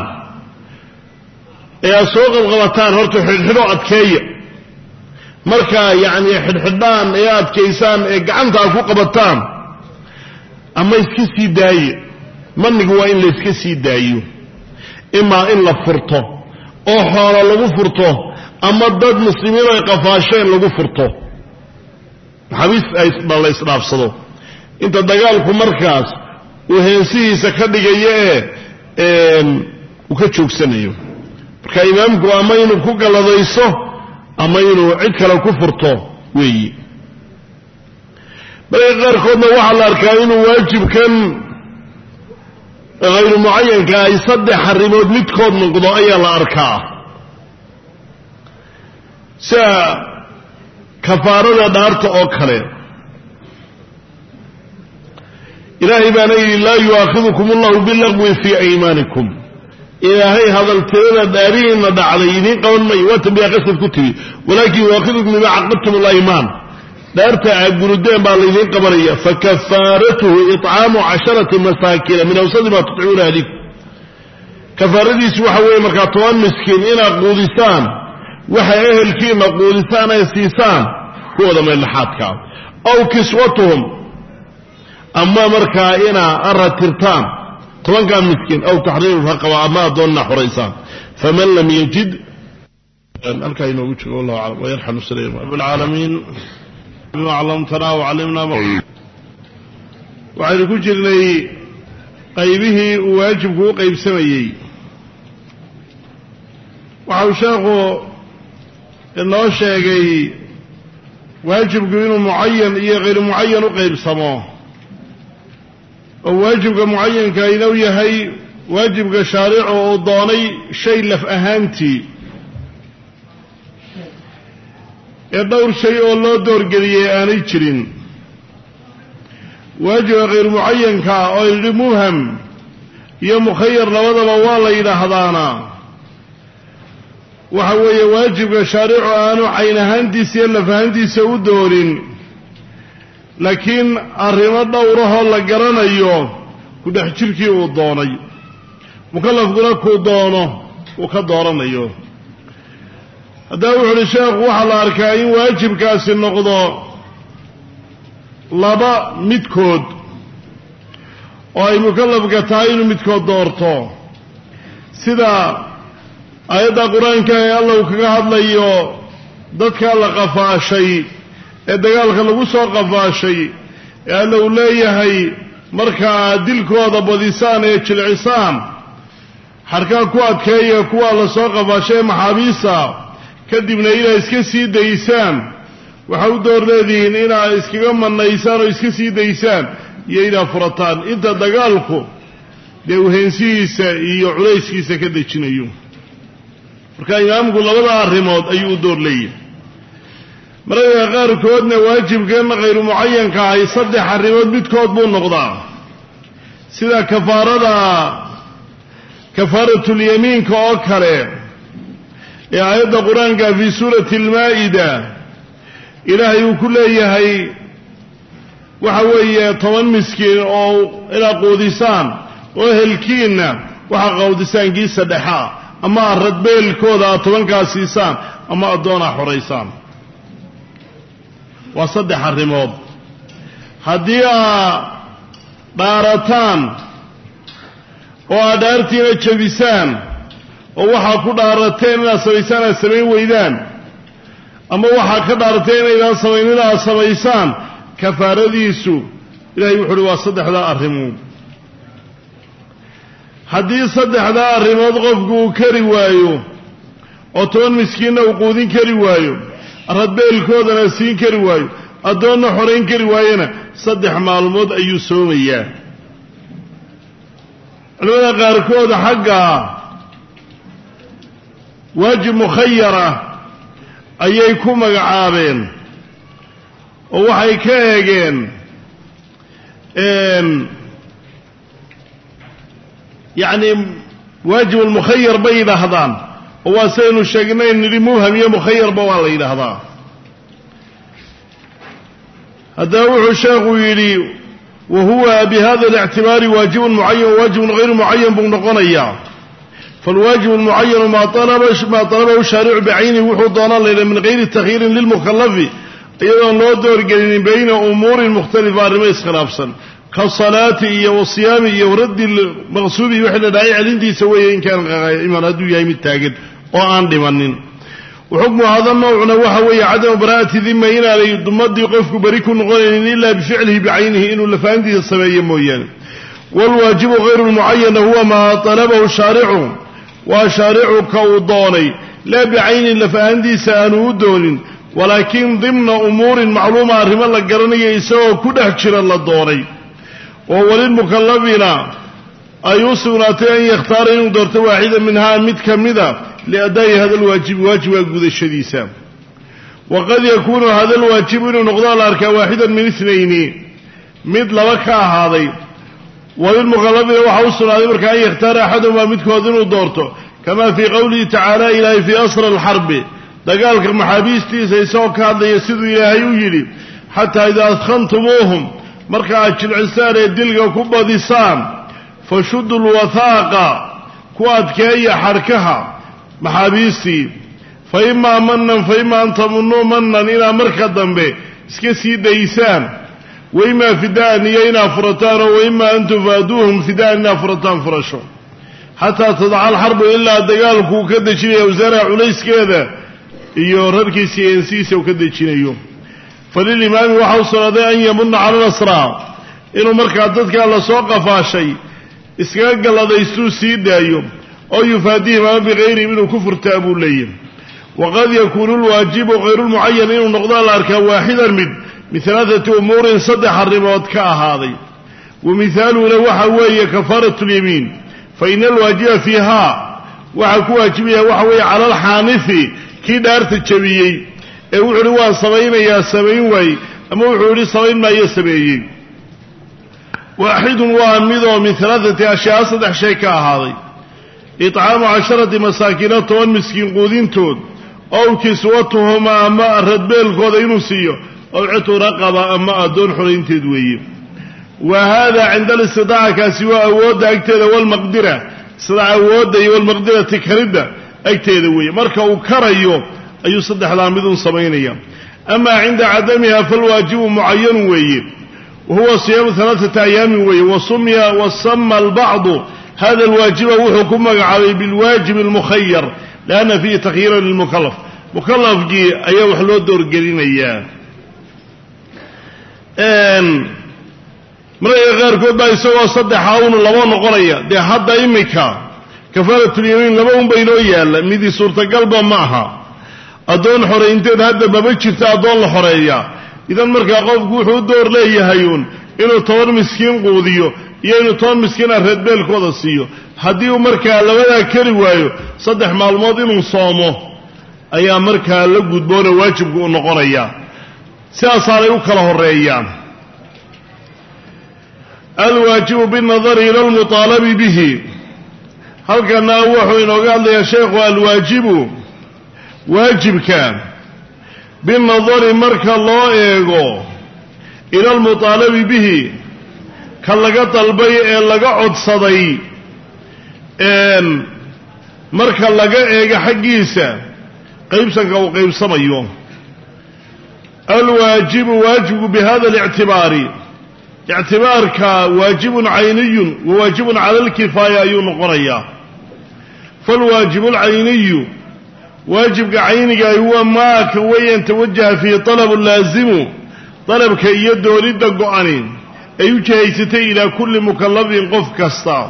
ee aad soo qabqabataan horta xidhxidho adkeeya. Markaa yacni xidhxidhaan ee adkaysaan ee gacanta aad ku qabataan ama iska sii daaye. Manigu waa in la iska sii daayo. Imaa in la furto. Oo xoolo lagu furto. Ama dad muslimiin ay qafaasheen lagu furto. Maxaabiis la isdhaafsado. Inta dagaalku markaas uu heensihiisa ka dhigayo ee uu ka joogsanayo. Marka imaamku ama inuu ku galladayso ama inuu cid kale ku furto weeyi marka qaarkoodna waxaa la arkaa inuu waajibkan hayru mucayanka ay saddex arrimood midkood noqdo ayaa la arkaa. Sida kafaarada dhaarta oo kale. Ilaahay baana yidhi laa yu'aakhidukum allahu bilagwi fii aymaanikum ilaahay hadaltirada dhaarihiinna dhacday idiin qaban mayo waa tambiya qasad ku tiri. Walaakin yu'aakhidukum bima caqadtum alaymaan dhaarta gurudeen baa laydiin qabanaya fakafaaratuhu icaamu casharati masaakina min awsadi maa tutcimuuna ahlikum kafaaradiisu waxa weeye markaa toban miskiin inaad quudisaan waxa ehelkiina quudisaan ay siisaan kuwooda meeldhaxaadkaa aw kiswatuhum ama markaa inaa aratirtaan tobankaa miskiin aw taxriiru raqaba ama addoonna xoraysaan faman lam yajid halkaa inoogu joogo wallahu aclam wayarxam sulaym rabbilcaalamiin bima callamtana wacallimna waxaynu ku jirnay qaybihii uu waajibku u qaybsamayey. Waxa uu sheekhu inoo sheegay waajibku inuu mucayan iyo hayru mucayan u qaybsamo. Oo waajibka mucayanka inuu yahay waajibka shaaricu uu doonay shay laf ahaantii ee dhowr shay oo loo doorgeliyey aanay jirin. Waajibka hayru mucayanka oo yidhi muham iyo mukhayar labadaba waa la yidhaahdaana. Waxa weeye waajibka shaaricu aanu cayn ahaantiisa iyo laf ahaantiisa u doorin. Laakiin arrimo dhowrahoo la garanayo ku dhex jirkii uu doonay. Mukallafkuna kuu doono uu ka dooranayo haddaba wuxu uhi sheekhu waxaa la arkaa in waajibkaasi noqdo laba midkood oo ay mukallafka tahay inuu midkood doorto. Sida aayadda qur'aanka ee alla kaga hadlayo dadka la qafaashay ee dagaalka lagu soo qafaashay ee alla leeyahay marka aad dilkooda badisaan ee jilcisaan xarkaa ku adkeeya kuwaa la soo qafaashay ee maxaabiista kadibna inaad iska sii daysaan. Waxa u door leedihiin inaad iskaga manaysaan oo iska sii daysaan iyo inaad furataan. Inta dagaalku dee uheensihiisa iyo culayskiisa ka dejinayo. Marka imaamku labada arrimood ayuu u door leeyahay mararka qaarkoodna waajibkan hayru mucayanka ahay saddex arrimood midkood buu noqdaa. Sida kafaarada kafaaratulyamiinka oo kale ee aayadda qur'aanka fii suurati almaa'ida ilaahay uu ku leeyahay waxa weeye toban miskiin oo inaad quudisaan oo ehelkiinna waxaa qawdisaan giisa dhexaa ama aad radbeelkooda aad tobankaa siisaan ama addoonaa xoraysaan. Waa saddex arrimood. Haddii aad dhaarataan oo aad dhaartiina jabisaan oo waxaa ku dhaarateen inaad samaysaan aad samayn weydaan. Ama waxaa ka dhaarateen inaydaan samaynin aad samaysaan kafaaradiisu. Ilahay wuxu uhi waa saddexdaa arrimood haddii saddexdaa arrimood qofku uu kari waayo oo toban miskiinna uu quudin kari waayo radbeelkoodana siin kari waayo addoonna xorayn kari waayona saddex maalmood ayuu soomayaa. Culimada qaarkood xagga waajib mukhayara ayay ku magacaabeen oo waxay ka eegeen yacni waajib almukhayar bay yidhaahdaan oo waa saynu sheegnay nidhi mubham iyo mukhayarba waa la yidhaahdaa. Haddaba wuxuu sheekhu yidhi wa huwa bihada اlictibaari waajibun mucayan wawaajibun hayru mucayan buu noqonayaa falwaajib اlmucayanu maa طalabahu shaaricu bicaynihi wuxuu doonaa laydha min gayri takhyiirin lilmukhalafi iyadoon loo doorgelinin bayna umuurin mukhtalifa arrimo iskhilaafsan. kasalaati iyo wasiyaami iyo raddi maqsuubi wixii la dhacay celintiisa weeye in kaana qaa'iman hadduu yahay mid taagan oo aan dhimanin. Waxukmu hada noocuna waxa weeye cadamu baraa'ati dima inaanay dumadii qofku beri ku noqonaynin ilaa bificlihi bicaynihi inuu lafaantiisa sameeyo mooyaane. Waalwaajibu hayru talabahu waa shaaricu ka uu doonay. Laa bicaynin lafahantiisa aanu u doonin. Walaakin dimna umuurin macluuma arrimo la garanayo isagoo ku dhex jira la doonay. Oo walilmukalafina ay u sugnaatay an yakhtaara inuu doorto waaxida minhaa mid ka mida liadaa'i hada lwaajibi waajiba gudashadiisa. Waqad yakuunu hada lwaajibu inuu noqdo la arkaa waaxidan min itnayni mid laba ka ahaaday walilmukalafina waxaa u sugnaaday marka an yakhtaara axadumaa midkood inuu doorto. Kama fii qowlihi tacaala ilaahay fii asra alxarbi dagaalka maxaabiistiisa isagoo ka hadlaya siduu ilaahay u yidhi xataa idaa adkhantumuuhum marka aad jilcisaan ee dilga ku badisaan fashudu lwathaaqa ku adkeeya xarkaha maxaabiistii fa imaa manan fa imaa an tamunuu manan inaad marka dambe iska sii daysaan wa imaa fidaan iyo inaad furataan oo wa imaa an tufaaduuhum fidaan inaad furataan furasho. Xataa tadaca alxarbu ilaa dagaalku uu ka dejinaya wasaaraha culayskeeda iyo rarkiisa iyo ensihiisa uu ka dejinayo. Falilimaami waxaa u sugnaaday an yamuna cala lasraa inuu markaa dadkaa la soo qafaashay iskaga galladaystuu sii daayo oo yufaadihim ama bikayrihim inuu ku furtaa buu leeyahy waqad yakuunu lwaajibu hayrulmucayan inuu noqdo la arkaa waaxidan mid min alaaati umuurin saddex arrimood ka ahaaday. Wa mihaaluhuna waxa weeye kafaarat lyamiin fa ina alwaajiba fiihaa waxaa ku waajibaya waxa weeye cala alxaanifi kii dhaarta jabiyey. Ee wuxuu uhi waan samaynayaa samayn waay ama wuxuu yihi samayn maayo sameeyey. Waaxidun waa midoo min alaaati ashyaa saddex shay ka ahaaday. Icaamu casharati masaakiina toban miskiin quudintood ow kiswatuhuma ama radbeelkooda inuu siiyo ow citu raqaba ama addoon xoraynteed weeye. Wa hada cinda alistidaaca kaasi waa awoodda agteeda walmaqdira sida awoodda iyo walmaqdirati karidda agteeda weeye. Marka uu karayo ayuu saddexdaa midun samaynaya amaa cinda cadamiha falwaajibu mucayanun weeye. Wa huwa siyaamu alaaata ayaamin weeye. Wasumiya wasama albacdu. Hada alwaajiba wuxuu ku magacaabay bilwaajib almukhayar lianna fiihi takhyiiran lilmukalaf mukalafkii ayaa wax loo doorgelinayaa mararka qaarkood baa isagoo saddexa unu laba noqonaya. Dee hadda imika kafaaratulyamiin laba un baynoo yaalla midii suurtagalba ma aha. Addoon xoraynteed hadda maba jirta addoon la xoreeya. Idan markaa qofku wuxuu door leeyahayuun inuu toban miskiin quudiyo iyo inuu toban miskiina reedbeelkooda siiyo. Haddii uu markaa labadaa kari waayo saddex maalmood inuu soomo ayaa markaa la gudboona waajibku u noqonaya sidaasaanay u kala horeeyaan alwaajibu binnadari ila almutaalabi bihi. Halkana wuxuu inooga hadlayaa sheekhu alwaajibu waajibka binnadari marka loo eego ila almutaalabi bihi ka laga dalbay ee laga codsaday marka laga eego xaggiisa qaybsanka uu qaybsamayo alwaajibu waajibku bihada alictibaari ictibaarka waajibun cayniyun wa waajibun cala alkifaaya ayuu noqonayaa falwaajibu alcayniyu waajibka caynigahi huwa maaka weyan tawajaha fiihi talabu laazimu dalabka iyo doonidda go-ani ay u jihaysatay ilaa kulli mukalafin qof kasta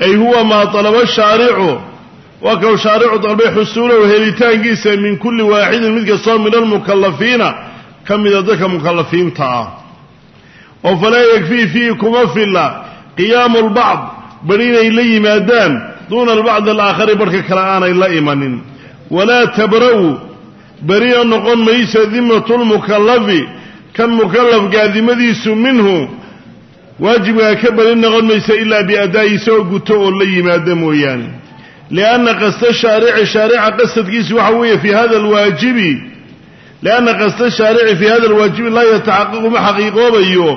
ay huwa maa dalaba shaaricu waa kau shaaricu dalbay xusuulahu helitaankiisa min kulli waaxidin mid kastoo min almukalafiina ka mida dadka mukalafiinta ah. Oo falaa yakfii fiihi kuma filla qiyaamu lbacd bari inay la yimaadaan duuna albacd alaakhari barhka kale aanay la imanin. Walaa tabra'u berina noqon mayso dimatu lmukalafi kan mukalafkaa dimadiisu minhu waajibkaa ka beri noqon maysa ilaa biadaa'i isagoo guto oo la yimaado mooyaane lianna qasta shaarici shaarica qasadkiisu waxa weeye fii hada alwaajibi lianna qasta shaarici fii hada alwaajibi laa yataxaqaqu ma xaqiiqoobayo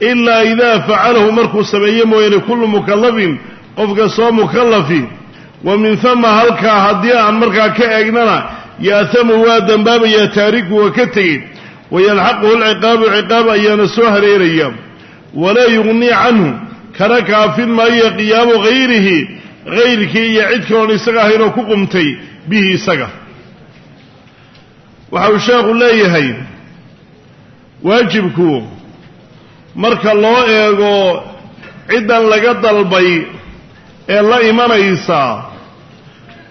ilaa idaa facalahu markuu sameeyo mooyaane kullu mukalafin qof kastoo mukalafi wa min hama halkaa haddii aan markaa ka eegnana ya'hamu waa dembaabayaa taarikuwa ka tegey wayalxaquhu lciqaabu ciqaab ayaana soo hareeraya walaa yugnii canhu kana kaafin maayo qiyaamu hayrihi hayrkii iyo cid kaloon isaga ahaynoo ku qumtay bihi isaga. Waxa uu sheekhu leeyahay waajibku marka loo eego ciddan laga dalbay ee la imanaysa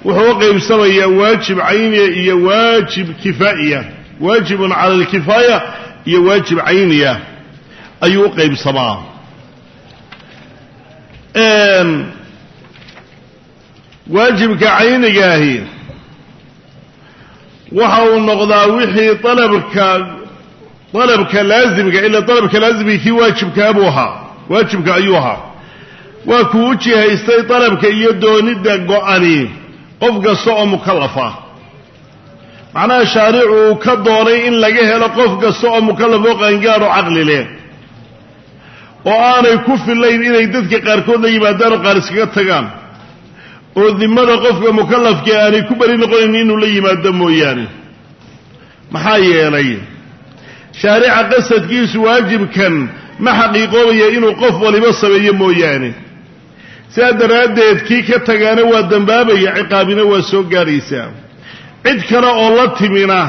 wuxuu u qaybsamayaa waajib cayniya iyo waajib kifaa'iya. Waajibun cala alkifaaya iyo waajib cayniya ayuu u qaybsamaa waajibka caynigaahi waxa uu noqdaa wixii alabka dalabka laasimka ila dalabka laasimka kii waajibkaa buu ahaa waajibka ayuu ahaa. Waa kuu u jihaystay dalabka iyo doonidda go-ani qof kasta oo mukalafa macnaha shaaricu uu ka doonay in laga helo qof kasta oo mukallaf oo qaangaadho caqli leh oo aanay ku filayn inay dadka qaarkood la yimaadaan oo qaar iskaga tagaan oo dimada qofka mukallafka aanay ku beri noqonayn inuu la yimaado mooyaane. Maxaa yeelay shaarica qasadkiisu waajibkan ma xaqiiqoobaya inuu qof waliba sameeyo mooyaane. Sidaa daraaddeed kii ka tagaana waa dambaabaya ciqaabina waa soo gaadhaysaa cid kale oo la timina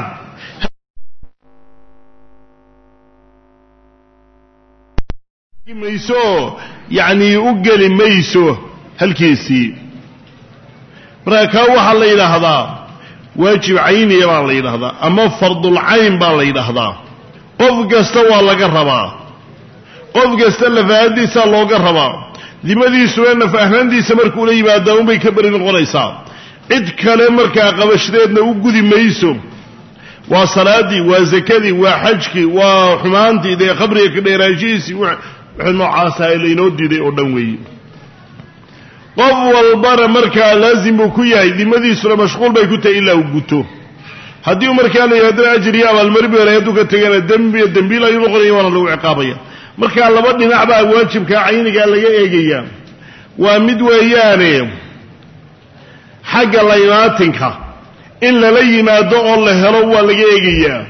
mayso yacnii u geli mayso halkiisii marka kaa waxaa la yidhaahdaa waajib cayniya baa la yidhahdaa ama fardulcayn baa la yidhaahdaa qof kasta waa laga rabaa. Qof kasta lafahantiisaa looga rabaa. Dimadiisuna naf ahaantiisa markuu la yimaadaa unbay ka beri noqonaysaa. Cid kale markaa qabashadeedna u gudi mayso. Waa salaadii waa zakadii waa xajkii waa xumaantii dee qabriga ka dheeraanshihiisii wixii noocaasa laynoo diiday oo dhan weeye qof walbana markaa laasim buu ku yahay dimadiisuna mashquul bay ku tahay ilaa uu guto. Haddii uu markaa la yidhahdana ajir iyo abaalmari bu helay hadduu ka tegana dembi dembiil ayuu noqonaya waana lagu ciqaabaya. Markaa laba dhinac baa waajibka caynigaa laga eegayaa. Waa mid weeyaane xagga laymaatinka in lala yimaado oo la helo waa laga eegayaa.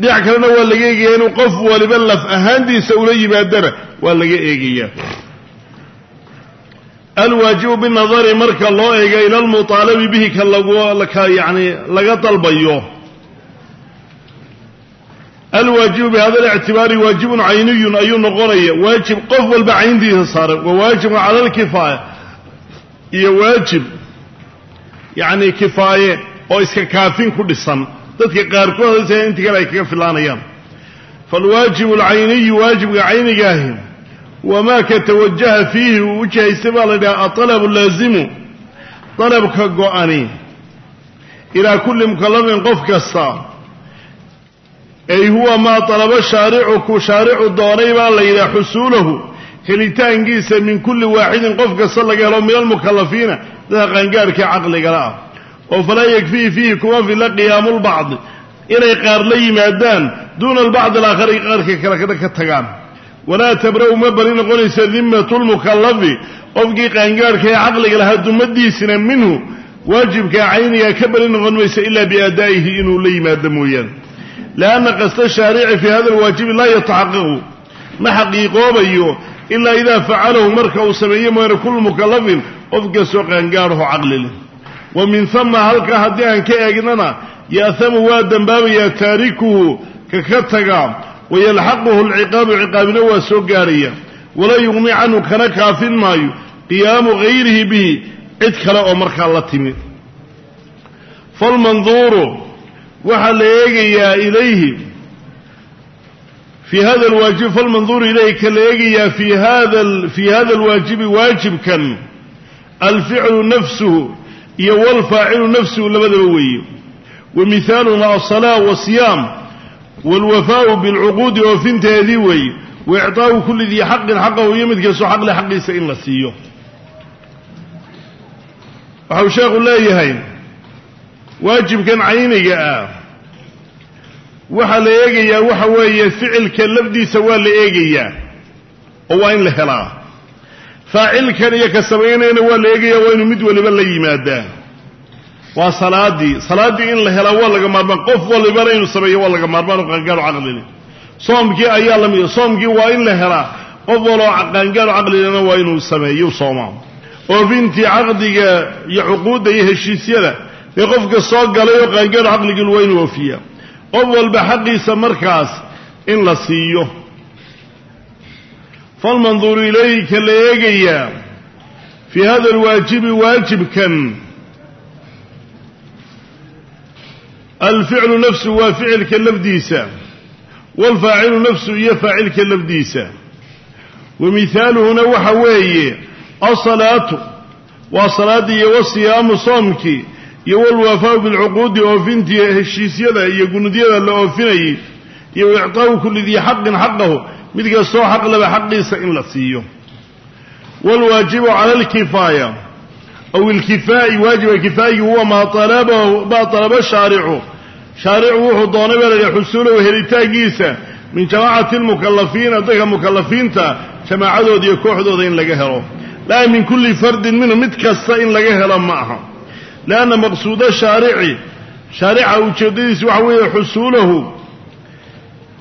Dhinac kalena waa laga eegayaa inuu qof waliba laf ahaantiisa ula yimaadana waa laga eegayaa alwaajibu binadari marka loo eego ila almuaalabi bihi ka lagka yani laga dalbayo. Alwaajibu bihada lictibaari waajibun cayniyun ayuu noqonaya. Waajib qof walba cayntiisa saaran wa waajibun cala alkifaaya iyo waajib yacni kifaaye oo iska kaafin ku dhisan. Dadka qaarkood inti kale ay kaga filaanayaan faalwaajibu alcayniyu waajibka caynigaahi wamaa ka tawajaha fiihi uu u jihaystay baa la yidhaha aalabu laazimu dalabka go-ani ilaa kulli mukallafin qof kasta ay huwa maa dalaba shaaricu ku shaaricu doonay baa la yidhaha xusuulahu helitaankiisa min kulli waaxidin qof kasta laga helo min almukallafiina dadka qaangaarhka caqligala ah. Oo falaa yakfihi fiihi kuma fila qiyaamu lbacdi inay qaar la yimaadaan duuna albacdi alaakhari qaarka kale ka tagaan walaa tabra-u ma bari noqonaysa dimmatu lmukallafi qofkii qaangaarhka ee caqliga lahaa dumadiisina minhu waajibkaa caynigaa ka bari noqon maysa ilaa biadaa'ihi inuu la yimaado mooyaane. Lianna qasda shaarici fii hada alwaajibi laa yataxaqaqu ma xaqiiqoobayo ilaa idaa facalahu marka uu sameeyo mooyaane kullu mukallafin qof kastoo qaangaarho caqli leh. Wa min hama halkaa haddii aan ka eegnana ya'hamu waa dembaabayaa taarikuhu ka ka taga wayalxaquhu alciqaabu ciqaabina waa soo gaarhaya walaa yugni canhu kana kaafin maayo qiyaamu gayrihi bihi cid kale oo markaa la timi falmanduuru waxaa la eegayaa ilayhi fii hada alwaajib falmanduuru ilayhi ka la eegayaa fi hada fii hada alwaajibi waajibkan alficlu nafsuhu iyo walfaacilu nafsuhu labadaba weeye wa mihaaluna alsalaa wasiyaam waalwafaau bilcuquudi oofinteedii weeye wa icطaau kulli dii xaqin xaqahu iyo mid kastoo xaqle xaqiisa in la siiyo waxau sheekhu leeyahay waajibkan cayniga ah waxaa la eegayaa waxa weeye ficilka lafdiisa waa la eegayaa oo waa in la helaa faacilkan iyo ka samaynayna waa la eegayaa waa inuu mid waliba la yimaadaa waa salaadii salaaddii in la helaa waa laga maarmaan. Qof walibana inuu sameeyo waa laga maarmaan oo qaangaaro caqlile soomkii ayaa la mida soomkii waa in la helaa qof waloo qaangaaro caqlilena waa inuu sameeyo soomaa oofintii caqdiga iyo cuquudda iyo heshiisyada. Ee qofka soo galay oo qaangaaro caqligil waa inuu oofiyaa qof walba xaqiisa markaas in la siiyo. Falmanduuru ilayhi ka la eegayaa fii hada alwaajibi waajibkan alficlu nafsu waa ficilka lafdiisa waalfaacilu nafsu iyo faacilka lafdiisa wa mihaaluhuna waxa weeye asalaatu waa salaaddii iyo wasiyaamu soomkii iyo walwaafaau bilcuquudi oofintii heshiisyada iyo gunudyada la oofinayay iyo ictaau kulli dii xaqin xaqahu mid kastoo xaq laba xaqiisa in la siiyo waalwaajibu cala alkifaaya aw ilkifaa'i waajiba kifaayigi huwa maa alabahu maa talaba shaaricu shaaricu wuxuu doonay baa xusuulahu helitaankiisa min jamaacati lmukalafiina dadka mukalafiinta jamaacadooda iyo kooxdooda in laga helo laa min kulli fardin minhu mid kasta in laga helo ma aha lianna maqsuuda shaarici shaarica ujeeddadiisi waxa weeye xusuulahu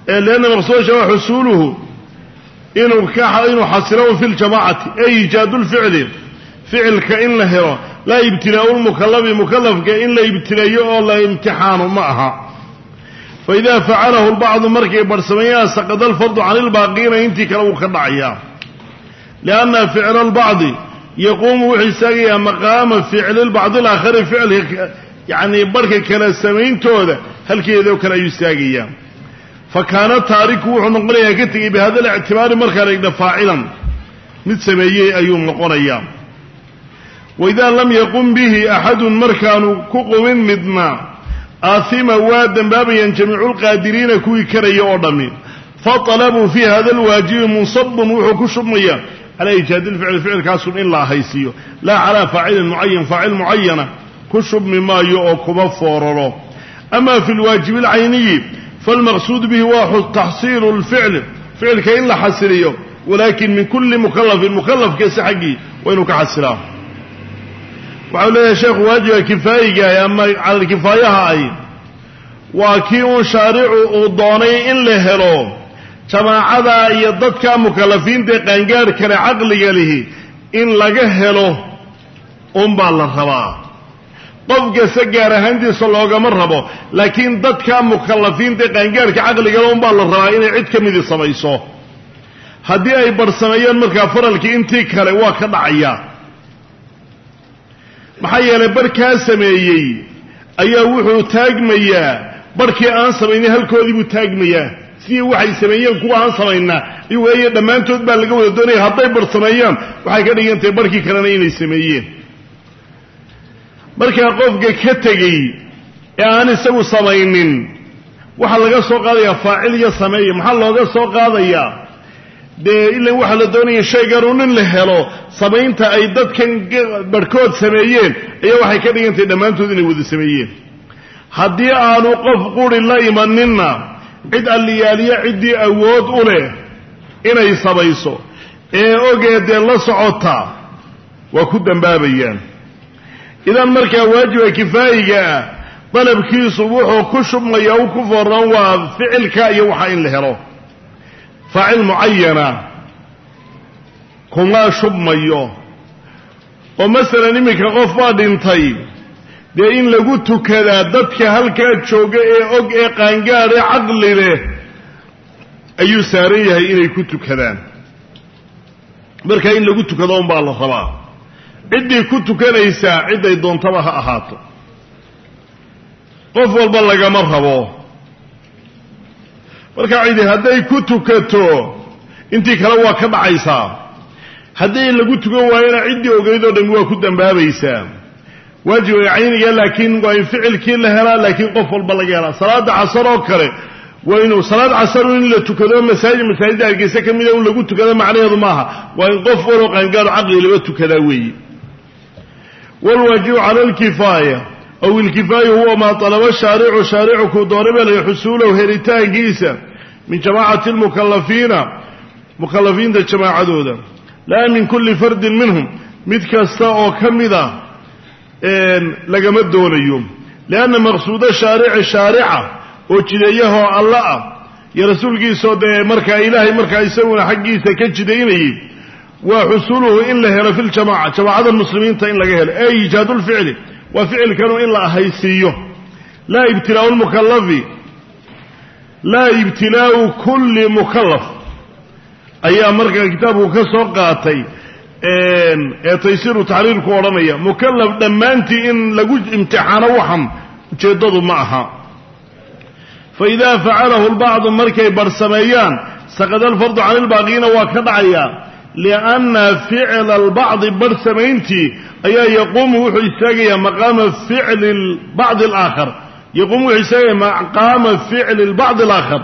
lianna maqsuuda shaaric xusuuluhu inuu ka inuu xasilahu fi ljamaacati ay iijaadu lficli ficilka in la helo laa ibtilaau lmukalafi mukalafka in la ibtileeyo oo la imtixaano ma aha. Faidaa facalahu lbacdu markay barhsameeyaan saqada alfardu cani lbaaqiina intii kale wuu ka dhacayaa lianna ficla lbacdi yaquumu wuxuu istaagayaa maqaama ficli lbacdi alaakhari ficilka yacnii barhka kale samayntooda halkeedoo kale ayuu istaagayaa fa kaana taariku wuxuu noqonayaa ka tegay bihada alictibaari markaa laydha faacilan. Mid sameeyey ayuu noqonayaa waidaa lam yaqum bihi axadun markaanu ku qumin midna aahima waa dembaabayaan jamiicu lqaadiriina kuwii karaya oo dhammi faطalabuu fii hada alwaajibi munsabun wuxuu ku shubmaya calaa iijaadi lficli ficilkaasun in la ahaysiiyo laa calaa faacilin mucayan faacil mucayana ku shubmi maayo oo kuma fooraro ama fi lwaajibi alcayniyi falmaqsuud bihi waa taxsiilu lficli ficilka in la xasiliyo walaakin min kulli mukalafin mukalafkasi xaggii waa inuu ka xasilaa waxau leeyahay sheekhu waajiba kifaayigaah ama calalkifaayaha ay waa kii uun shaaricu uu doonay in la helo jamaacada iyo dadka mukalafiinta qaangaadh kale caqliga lihi in laga helo unbaa la rabaa. Qof kasta gaar ahaantiisa loogama rabo laakiin dadka mukalafiinta qaangaadhka caqligale unbaa la rabaa inay cid ka midii samayso. Haddii ay barhsameeyaan markaa faralkii intii kale waa ka dhacaya maxaa yeelay barhkaa sameeyey ayaa wuxuu taagmayaa. Barhkii aan samaynin halkoodii buu taagmayaa. Sidii waxay sameeyeen kuwa aan samaynaa iweeye dhammaantood baa laga wada doonaya hadday barh sameeyaan waxay ka dhigan tahay barhkii kalena inay sameeyeen. Markaa qofka ka tegey ee aan isagu samaynin waxaa laga soo qaadayaa faacil iyo sameeya maxaa looga soo qaadayaa dee ilan waxaa la doonaya shayganun in la helo samaynta ay dadkan barhkood sameeyeen ayaa waxay ka dhigan tahay dhammaantood inay wada sameeyeen. Haddii aanu qof quri la imaninna cid alliyaaliya ciddii awood u leh inay samayso ee ogeedee la socota waa ku dambaabayaan. Idan markaa waajiba kifaayiga ah dalabkiisu wuxuu ku shubmaya u ku foorran waa ficilka iyo waxa in la helo faacil mucayana kuma shubmayo oo masalan iminka qof baa dhintay dee in lagu tukadaa dadka halkaa jooga ee og ee qaangaad ee caqli leh ayuu saaran yahay inay ku tukadaan markaa in lagu tukado unbaa la rabaa ciddii ku tukanaysaa cidday doontaba ha ahaato qof walba lagama rabo markaa cidi hadday ku tukato intii kale waa ka dhacaysaa haddii lagu tukan waayona ciddii ogeyd oo dhami waa ku dambaabaysaa waajiba cayniga laakiin waa in ficilkii la helaa laakiin qof walba laga helaa. Salaada casar oo kale waa inuu salaad casar in la tukado masaajid masaajidda hargeysa ka mida un lagu tukado macnaheedu maaha. Waa in qof waloo qaangaado caqli laba tukadaa weeye wlwaajibu cala alkifaaya aw ilkifaaya huwa maa talaba shaaricu shaaricu kuu layi xusuulahu helitaankiisa min jamaacati lmukalafiina mukalafiinta jamaacadooda laa min kulli fardin minhum mid kasta oo ka mida lagama doonayo lianna maqsuuda shaarici shaarica oo jideeyahoo alla ah iyo rasuulkiisoo dee markaa ilaahay markaa isaguna xaggiisa ka jidaynayay waa xusuluhu in la helo fi ljamaca jamaacada muslimiinta in laga helo ee iijaadu lficli waa ficilkanu in la ahaysiiyo. Laa ibtilaau lmukalafi laa ibtilaau kulli mukalaf ayaa markaa kitaabku ka soo qaatay ee taysiiru taxriirku odhanaya. Mukalaf dhammaantii in lagu imtixaano waxan ujeeddadu ma aha. Fa idaa facalahu lbacdu markay barhsameeyaan saqada alfardu cani lbaaqiina waa ka dhacayaa lianna ficla albacdi barh samayntii ayaa yaquumu wuxuu istaagayaa maqaama ficli bacdi alaakhar yaquumu wuxuu istaagayaa maqaama ficli lbacdi alaakhar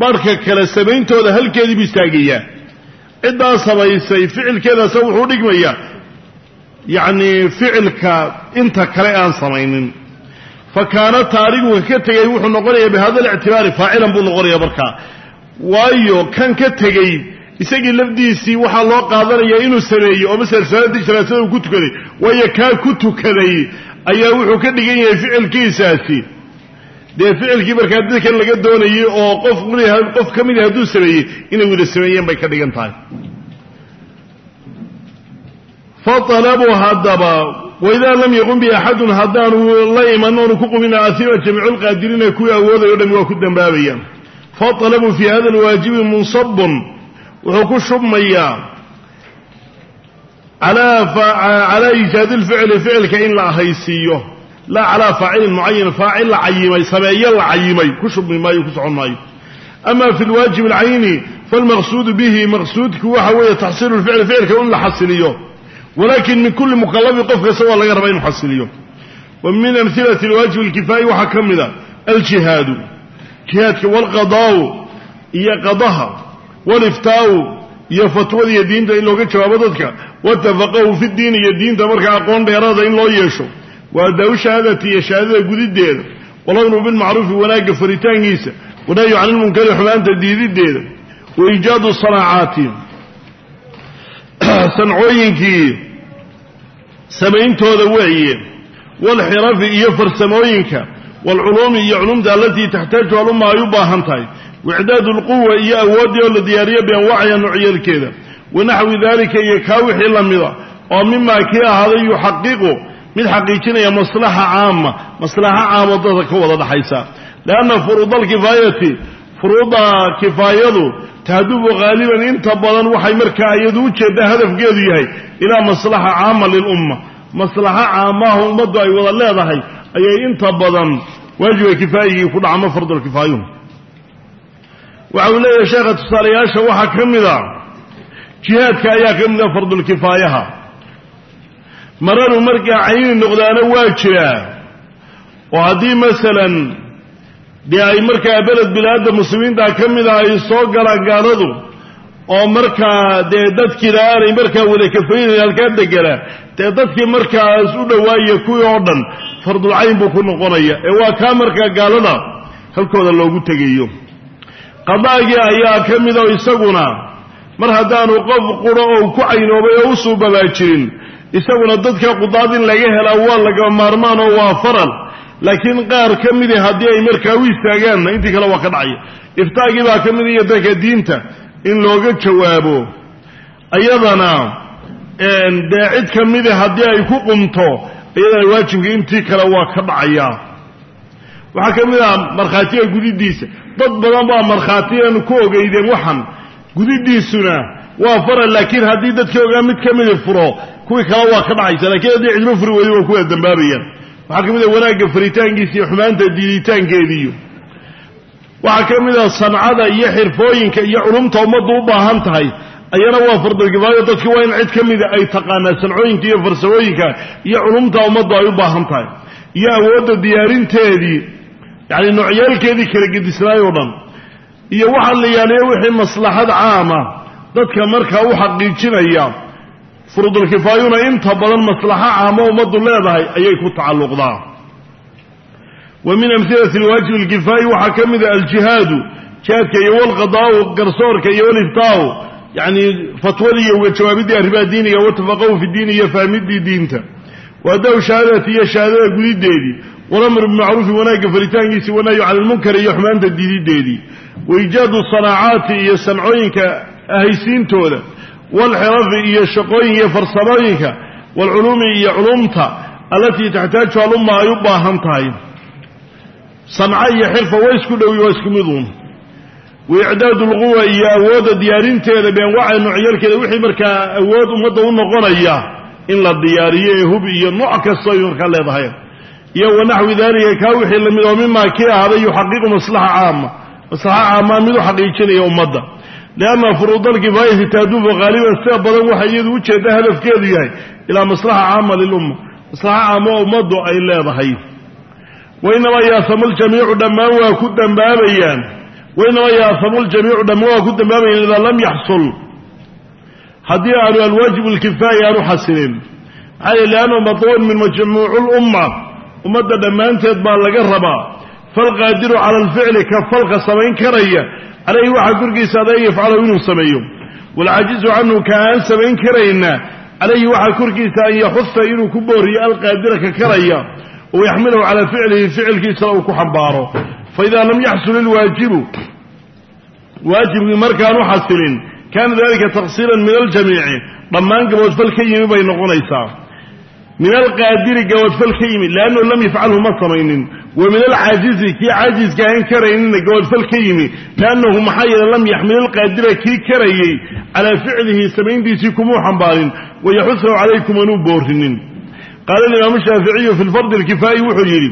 barhka kale samayntooda halkeedii buu istaagayaa ciddaa samaysay ficilkeedaasa wuxuu dhigmayaa yacni ficilka inta kale aan samaynin fa kaana taariguka ka tegay wuxuu noqonayaa bihada alictibaari faacilan buu noqonayaa markaa waayo kan ka tegey isagii lafdiisii waxaa loo qaadanayaa inuu sameeyey oo masala salaadii janaasada uu ku tukaday waayo kaa ku tukaday ayaa wuxuu ka dhigan yahay ficilkiisaasi. Dee ficilkii markaa dadkan laga doonayay oo qof qof ka midi hadduu sameeyey inay wada sameeyeen bay ka dhigan tahay. Faطalabuu haddaba waidaa lam yaqum bi axadun haddaanu la iman oonu ku asima jamiicu lqaadiriina kuwii awoodayo o dhami waa ku dambaabayaan faطalabuu fi hada alwaajibi munsabun wuxuu ku shubmayaa calaa iijaadi lficli ficilka in la ahaysiiyo. Laa calaa faacilin mucayan faacil la cayimay sameeye la cayimay. Ku shubmi maayo ku socon maayo. Ama fi lwaajib alcayni falmaqsuudu bihi maqsuudku waxa weeye taxsiilu lficli ficilka in la xasiliyo. Walakin min kulli mukalafin qof kasta waa laga rabaa inu xasiliyo. Wa min amhilati alwaajib alkifaayi waxaa ka mida aljihaadu jihaadka walqadaau iyo qadaha waliftaau iyo fatwada iyo diinta in looga jawaabo dadka. Watafaqahu fi diin iyo diinta markaa aqoon dheeraada in loo yeesho. Wa adaa-u shahaadati iyo shahaadada gudideeda. Walamru bilmacruufi wanaagga faritaankiisa. Wanahyu can ilmunkari xumaanta diidideeda. Wa iijaadu sanaacaati sancooyinkii samayntooda weeye. Walxirafi iyo farsamooyinka. Waalculuumi iyo culumta alatii taxtaaju alumma ay u baahan tahay waicdaadu lquwa iyo awooddii oo la diyaariyo bianwaaciha noocyaalkeeda. wanaxwi dalika iyo kaa wixii la mida oo mimaa kii ahaaday yuxaqiqu mid xaqiijinaya maslaxa caama maslaxa caamo dadka ka wada dhaxaysa. lianna furuuda alkifaayati furuuda kifaayadu tahdubu haaliban inta badan waxay markaa iyadu ujeeddaa hadafkeedu yahay ilaa maslaxa caama lilumma maslaxa caamaha ummaddu ay wada leedahay ayay inta badan waajiba kifaayigii ku dhaca ma fardulkifaayuhu waxa uu leeyahay sheekha tusaalayaasha waxaa ka mid a jihaadka ayaa ka mid a fardulkifaayaha maranu markaa cayni noqdaana waa jiraa. Oo haddii masalan dee ay markaa beled bilaadda muslimiinta ka mid a ay soo galaan gaaladu oo markaa dee dadkiina aanay markaa wada kafaynayn halkaa deganaa dee dadkii markaas u dhowaaya kuwii oo dhan fardulcayn buu ku noqonaya. Ee waa kaa markaa gaalada halkooda loogu tegayo qadaagii ayaa ka mid oo isaguna. Mar haddaanu qof quro oo ku caynoobay oo u suubabaa jirin isaguna dadka qudaad in laga helaa waa laga maarmaan oo waa faral. Laakiin qaar ka midi haddii ay markaa u istaagaanna intii kale waa ka dhacaya iftaagii baa ka mid iyo dadka diinta in looga jawaabo. Iyadana dee cid ka midi haddii ay ku qumto iyadana waajibka intii kale waa ka dhacaya waxaa ka mid ah markhaatiga gudidiisa. Dad badan baa markhaatiyan ku ogeydeen waxan. Gudidiisuna waa faral laakiin haddii dadkii ogaa mid ka midi furo kuwii kale waa ka dhacaysa lakiin haddii cidlo furi weydi waa kuwada dambaabayaan. Waxaa ka mid ah wanaagga faritaankiisa iyo xumaanta diiditaankeediiyo waxaa ka mid ah sancada iyo xirfooyinka iyo culumta ummaddu u baahan tahay ayana waa fardulkifaayo dadki waa in cid ka mida ay taqaanaa sancooyinka iyo farsamooyinka iyo culumta ummaddu ay u baahan tahay. Iyo awoodda diyaarinteedii yacni noocyaalkeedii kala gedisnaay oo dhan. Iyo waxaa la yaaliyo wixii maslaxad caama dadka markaa u xaqiijinaya furudulkifaayuna inta badan maslaxo caamo ummaddu leedahay ayay ku tacalluqdaa. Wa min amhilati alwaajib alkifaayi waxaa ka mid a aljihaadu jihaadka iyo walqadaa'u garsoorka iyo waliftaa'u yacni fatwadii iyo uga jawaabiddii arrimaha diiniga watafaqahu fi diini iyo fahmiddii diinta. Waadaw shahaadati iyo shahaadada gudideedii walamru bimacruufi wanaagga faritaankiisii wanahyu cala lmunkari iyo xumaanta diidideedii waiijaadu sanaacaati iyo sancooyinka ahaysiintooda waalxirafi iyo shaqooyinka iyo farsamooyinka waalculuumi iyo culumta allatii taxtaaju alumma ay u baahan tahay. Sanco iyo xirfa waa isku dhowi waa isku miduun waicdaadu lquwa iyo awoodda diyaarinteeda bianwaaca noocyalkeeda wixii markaa awood ummadda u noqonaya in la diyaariyo ee hub iyo nooc kasta markaa leedahay iyo wanaxwi dalika kaa wixii la mid oo mimaa kii ahaaday yuxaqiqu maslaxa caama. Maslaxa caamaa mid u xaqiijinaya ummadda. Lianna furuudalkifaayati tahduufu haaliban sida badan waxa iyadu ujeedda hadafkeedu yahay ilaa maslaxa caama lilumma maslaxa caama oo ummaddu ay leedahay. Wainamaa yaasamu ljamiicu dhammaan waa ku dambaabayaan. Wainamaa yaasamu ljamiicu dhammaan waa ku dambaabayaan idaa lam yaxsul. Haddii aanu alwaajib alkifaaya aanu xasilin maxaa yeel liannahu matluubun min majmuuci lumma ummadda dhammaanteed baa laga rabaa falqaadiru cala alficli ka falka samayn karaya calayhi waxaa korkiisa ada an yafcalahu inuu sameeyo. Waalcajizu canhu ka aan samayn karayna calayhi waxaa korkiisa an yaxusa inuu ku booriyo alqaadira ka karaya oo yaxmilahu calaa ficlihi ficilkiisana uu ku xambaaro. Faidaa lam yaxsul ilwaajibu waajibkii markaanu xasilin kaana dalika taqsiiran min aljamiici dhammaan gaboodfal ka yimi bay noqonaysaa min alqaadiri gaboodfal ka yimi liannahu lam yafcalhu ma samaynin. Wa min alcaajizi kii caajiska aan karaynina gaboodfal ka yimi liannahu maxaa yeele lam yaxmil alqaadira kii karayey calaa ficlihi samayntiisii kumuu xambaarin wayaxusahu calaykum anuu boorinin qaala alimaamu shaaficiyu fi lfardi alkifaayi wuxuu yidhi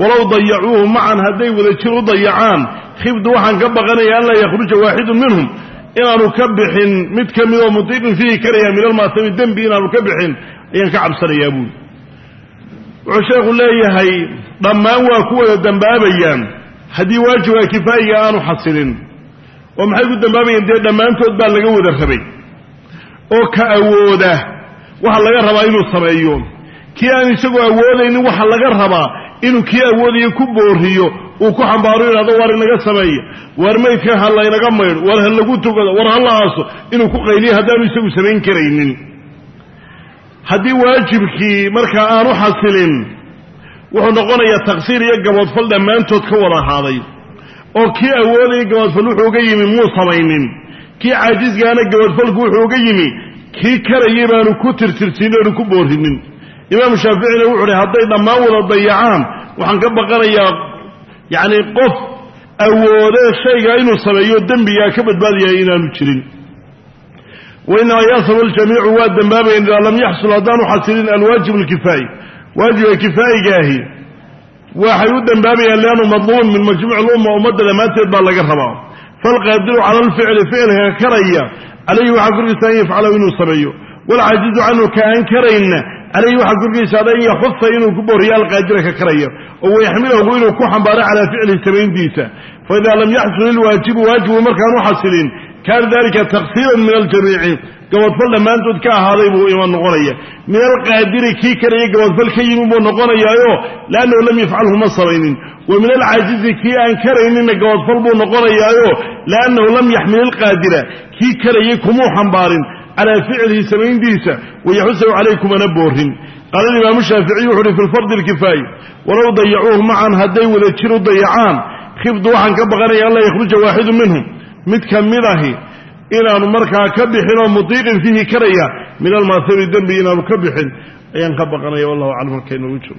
walow dayacuuhu macan hadday wada jir u dayacaan khibdu waxaan ka baqanaya an laa yakhruja waaxidun minhum inaanu ka bixin mid ka mid oo mutiiqin fiihi karaya min almaasami dembi inaanu ka bixin ayaan ka cabsanayaa buuli wuxuu sheekhu leeyahay dhammaan waa ku wada dembaabayaan haddii waajibka kifaayiga aanu xasilin oo maxay ku dembaabayaan dee dhammaantood baa laga wada rabay. Oo ka awooda waxa laga rabaa inuu sameeyo. Kii aan isagoo awoodaynin waxa laga rabaa inuu kii awoodayo ku booriyo uu ku xambaaro yidhahdo war inaga sameeya war maydka ha laynaga maydho war ha lagu tugado war ha la aaso inuu ku qayliyo haddaanu isagu samayn karaynin. Haddii waajibkii markaa aanu xasilin wuxuu noqonayaa taqsiir iyo gaboodfal dhammaantood ka wada ahaaday. Oo kii awoodaya gaboodfal wuxuu uga yimi muu samaynin kii caajiskaana gaboodfalku wuxuu uga yimi kii karayay baanu ku tirtirsiinin oonu ku boorinin imaamu shaaficina wuxu uhi hadday dhammaan wada dayacaan waxaan ka baqanayaa yacni qof awoode shayga inuu sameeyo dembigaa ka badbaadaya inaanu jirin. Wainamaa yaasamu aljamiicu waa dembaabayan idaa lam yaxsul haddaanu xasilin alwaajib alkifaayi waajiba kifaayigaahi waxay u dembaabayaan liannu madluubun min majmuuci lumma ummadda dhammaanteed baa laga rabaa. Falqaadiru cala alficli ficilka karaya calayhi waxaa korkiisa an yafcalahu inuu sameeyo. Waalcaajizu canhu ka aan calayhi waxaa korkiisa ada in yaxusa inuu ku booriyo alqaadira ka karaya oo wayaxmilahu inuu ku xambaaro calaa ficlihi samayntiisa faidaa lam yaxsul ilwaajibu waajibu markaan u xasilin. Kaana dalika taqsiiran min aljamiici. Gabadfal dhammaantood ka ahaaday buu iman noqonaya min alqaadiri kii karaya gabadfal ka yimi buu noqonayaayo liannahu lam yafcalhu ma samaynin wa min alcaajizi kii aan karayninna gabadfal buu noqonayaayo liannahu lam yaxmil ilqaadira kii karayay kumuu xambaarin calaa ficlihi samayntiisa wayaxusahu calaykumana boorin qaala alimaamu shaaficiy wuxu uhi fi lfardi alkifaayi walow dayacuuhu macan hadday wada jir u dayacaan khibdu waxaan ka baqanaya an laa yakhruja waaxidu minhum. Mid ka mid ahi inaanu markaa ka bixin oo mutiiqin fiihi karaya min almaasiri dembi inaanu ka bixin ayaan ka baqanaya wallahu aclam halkaynagu jiro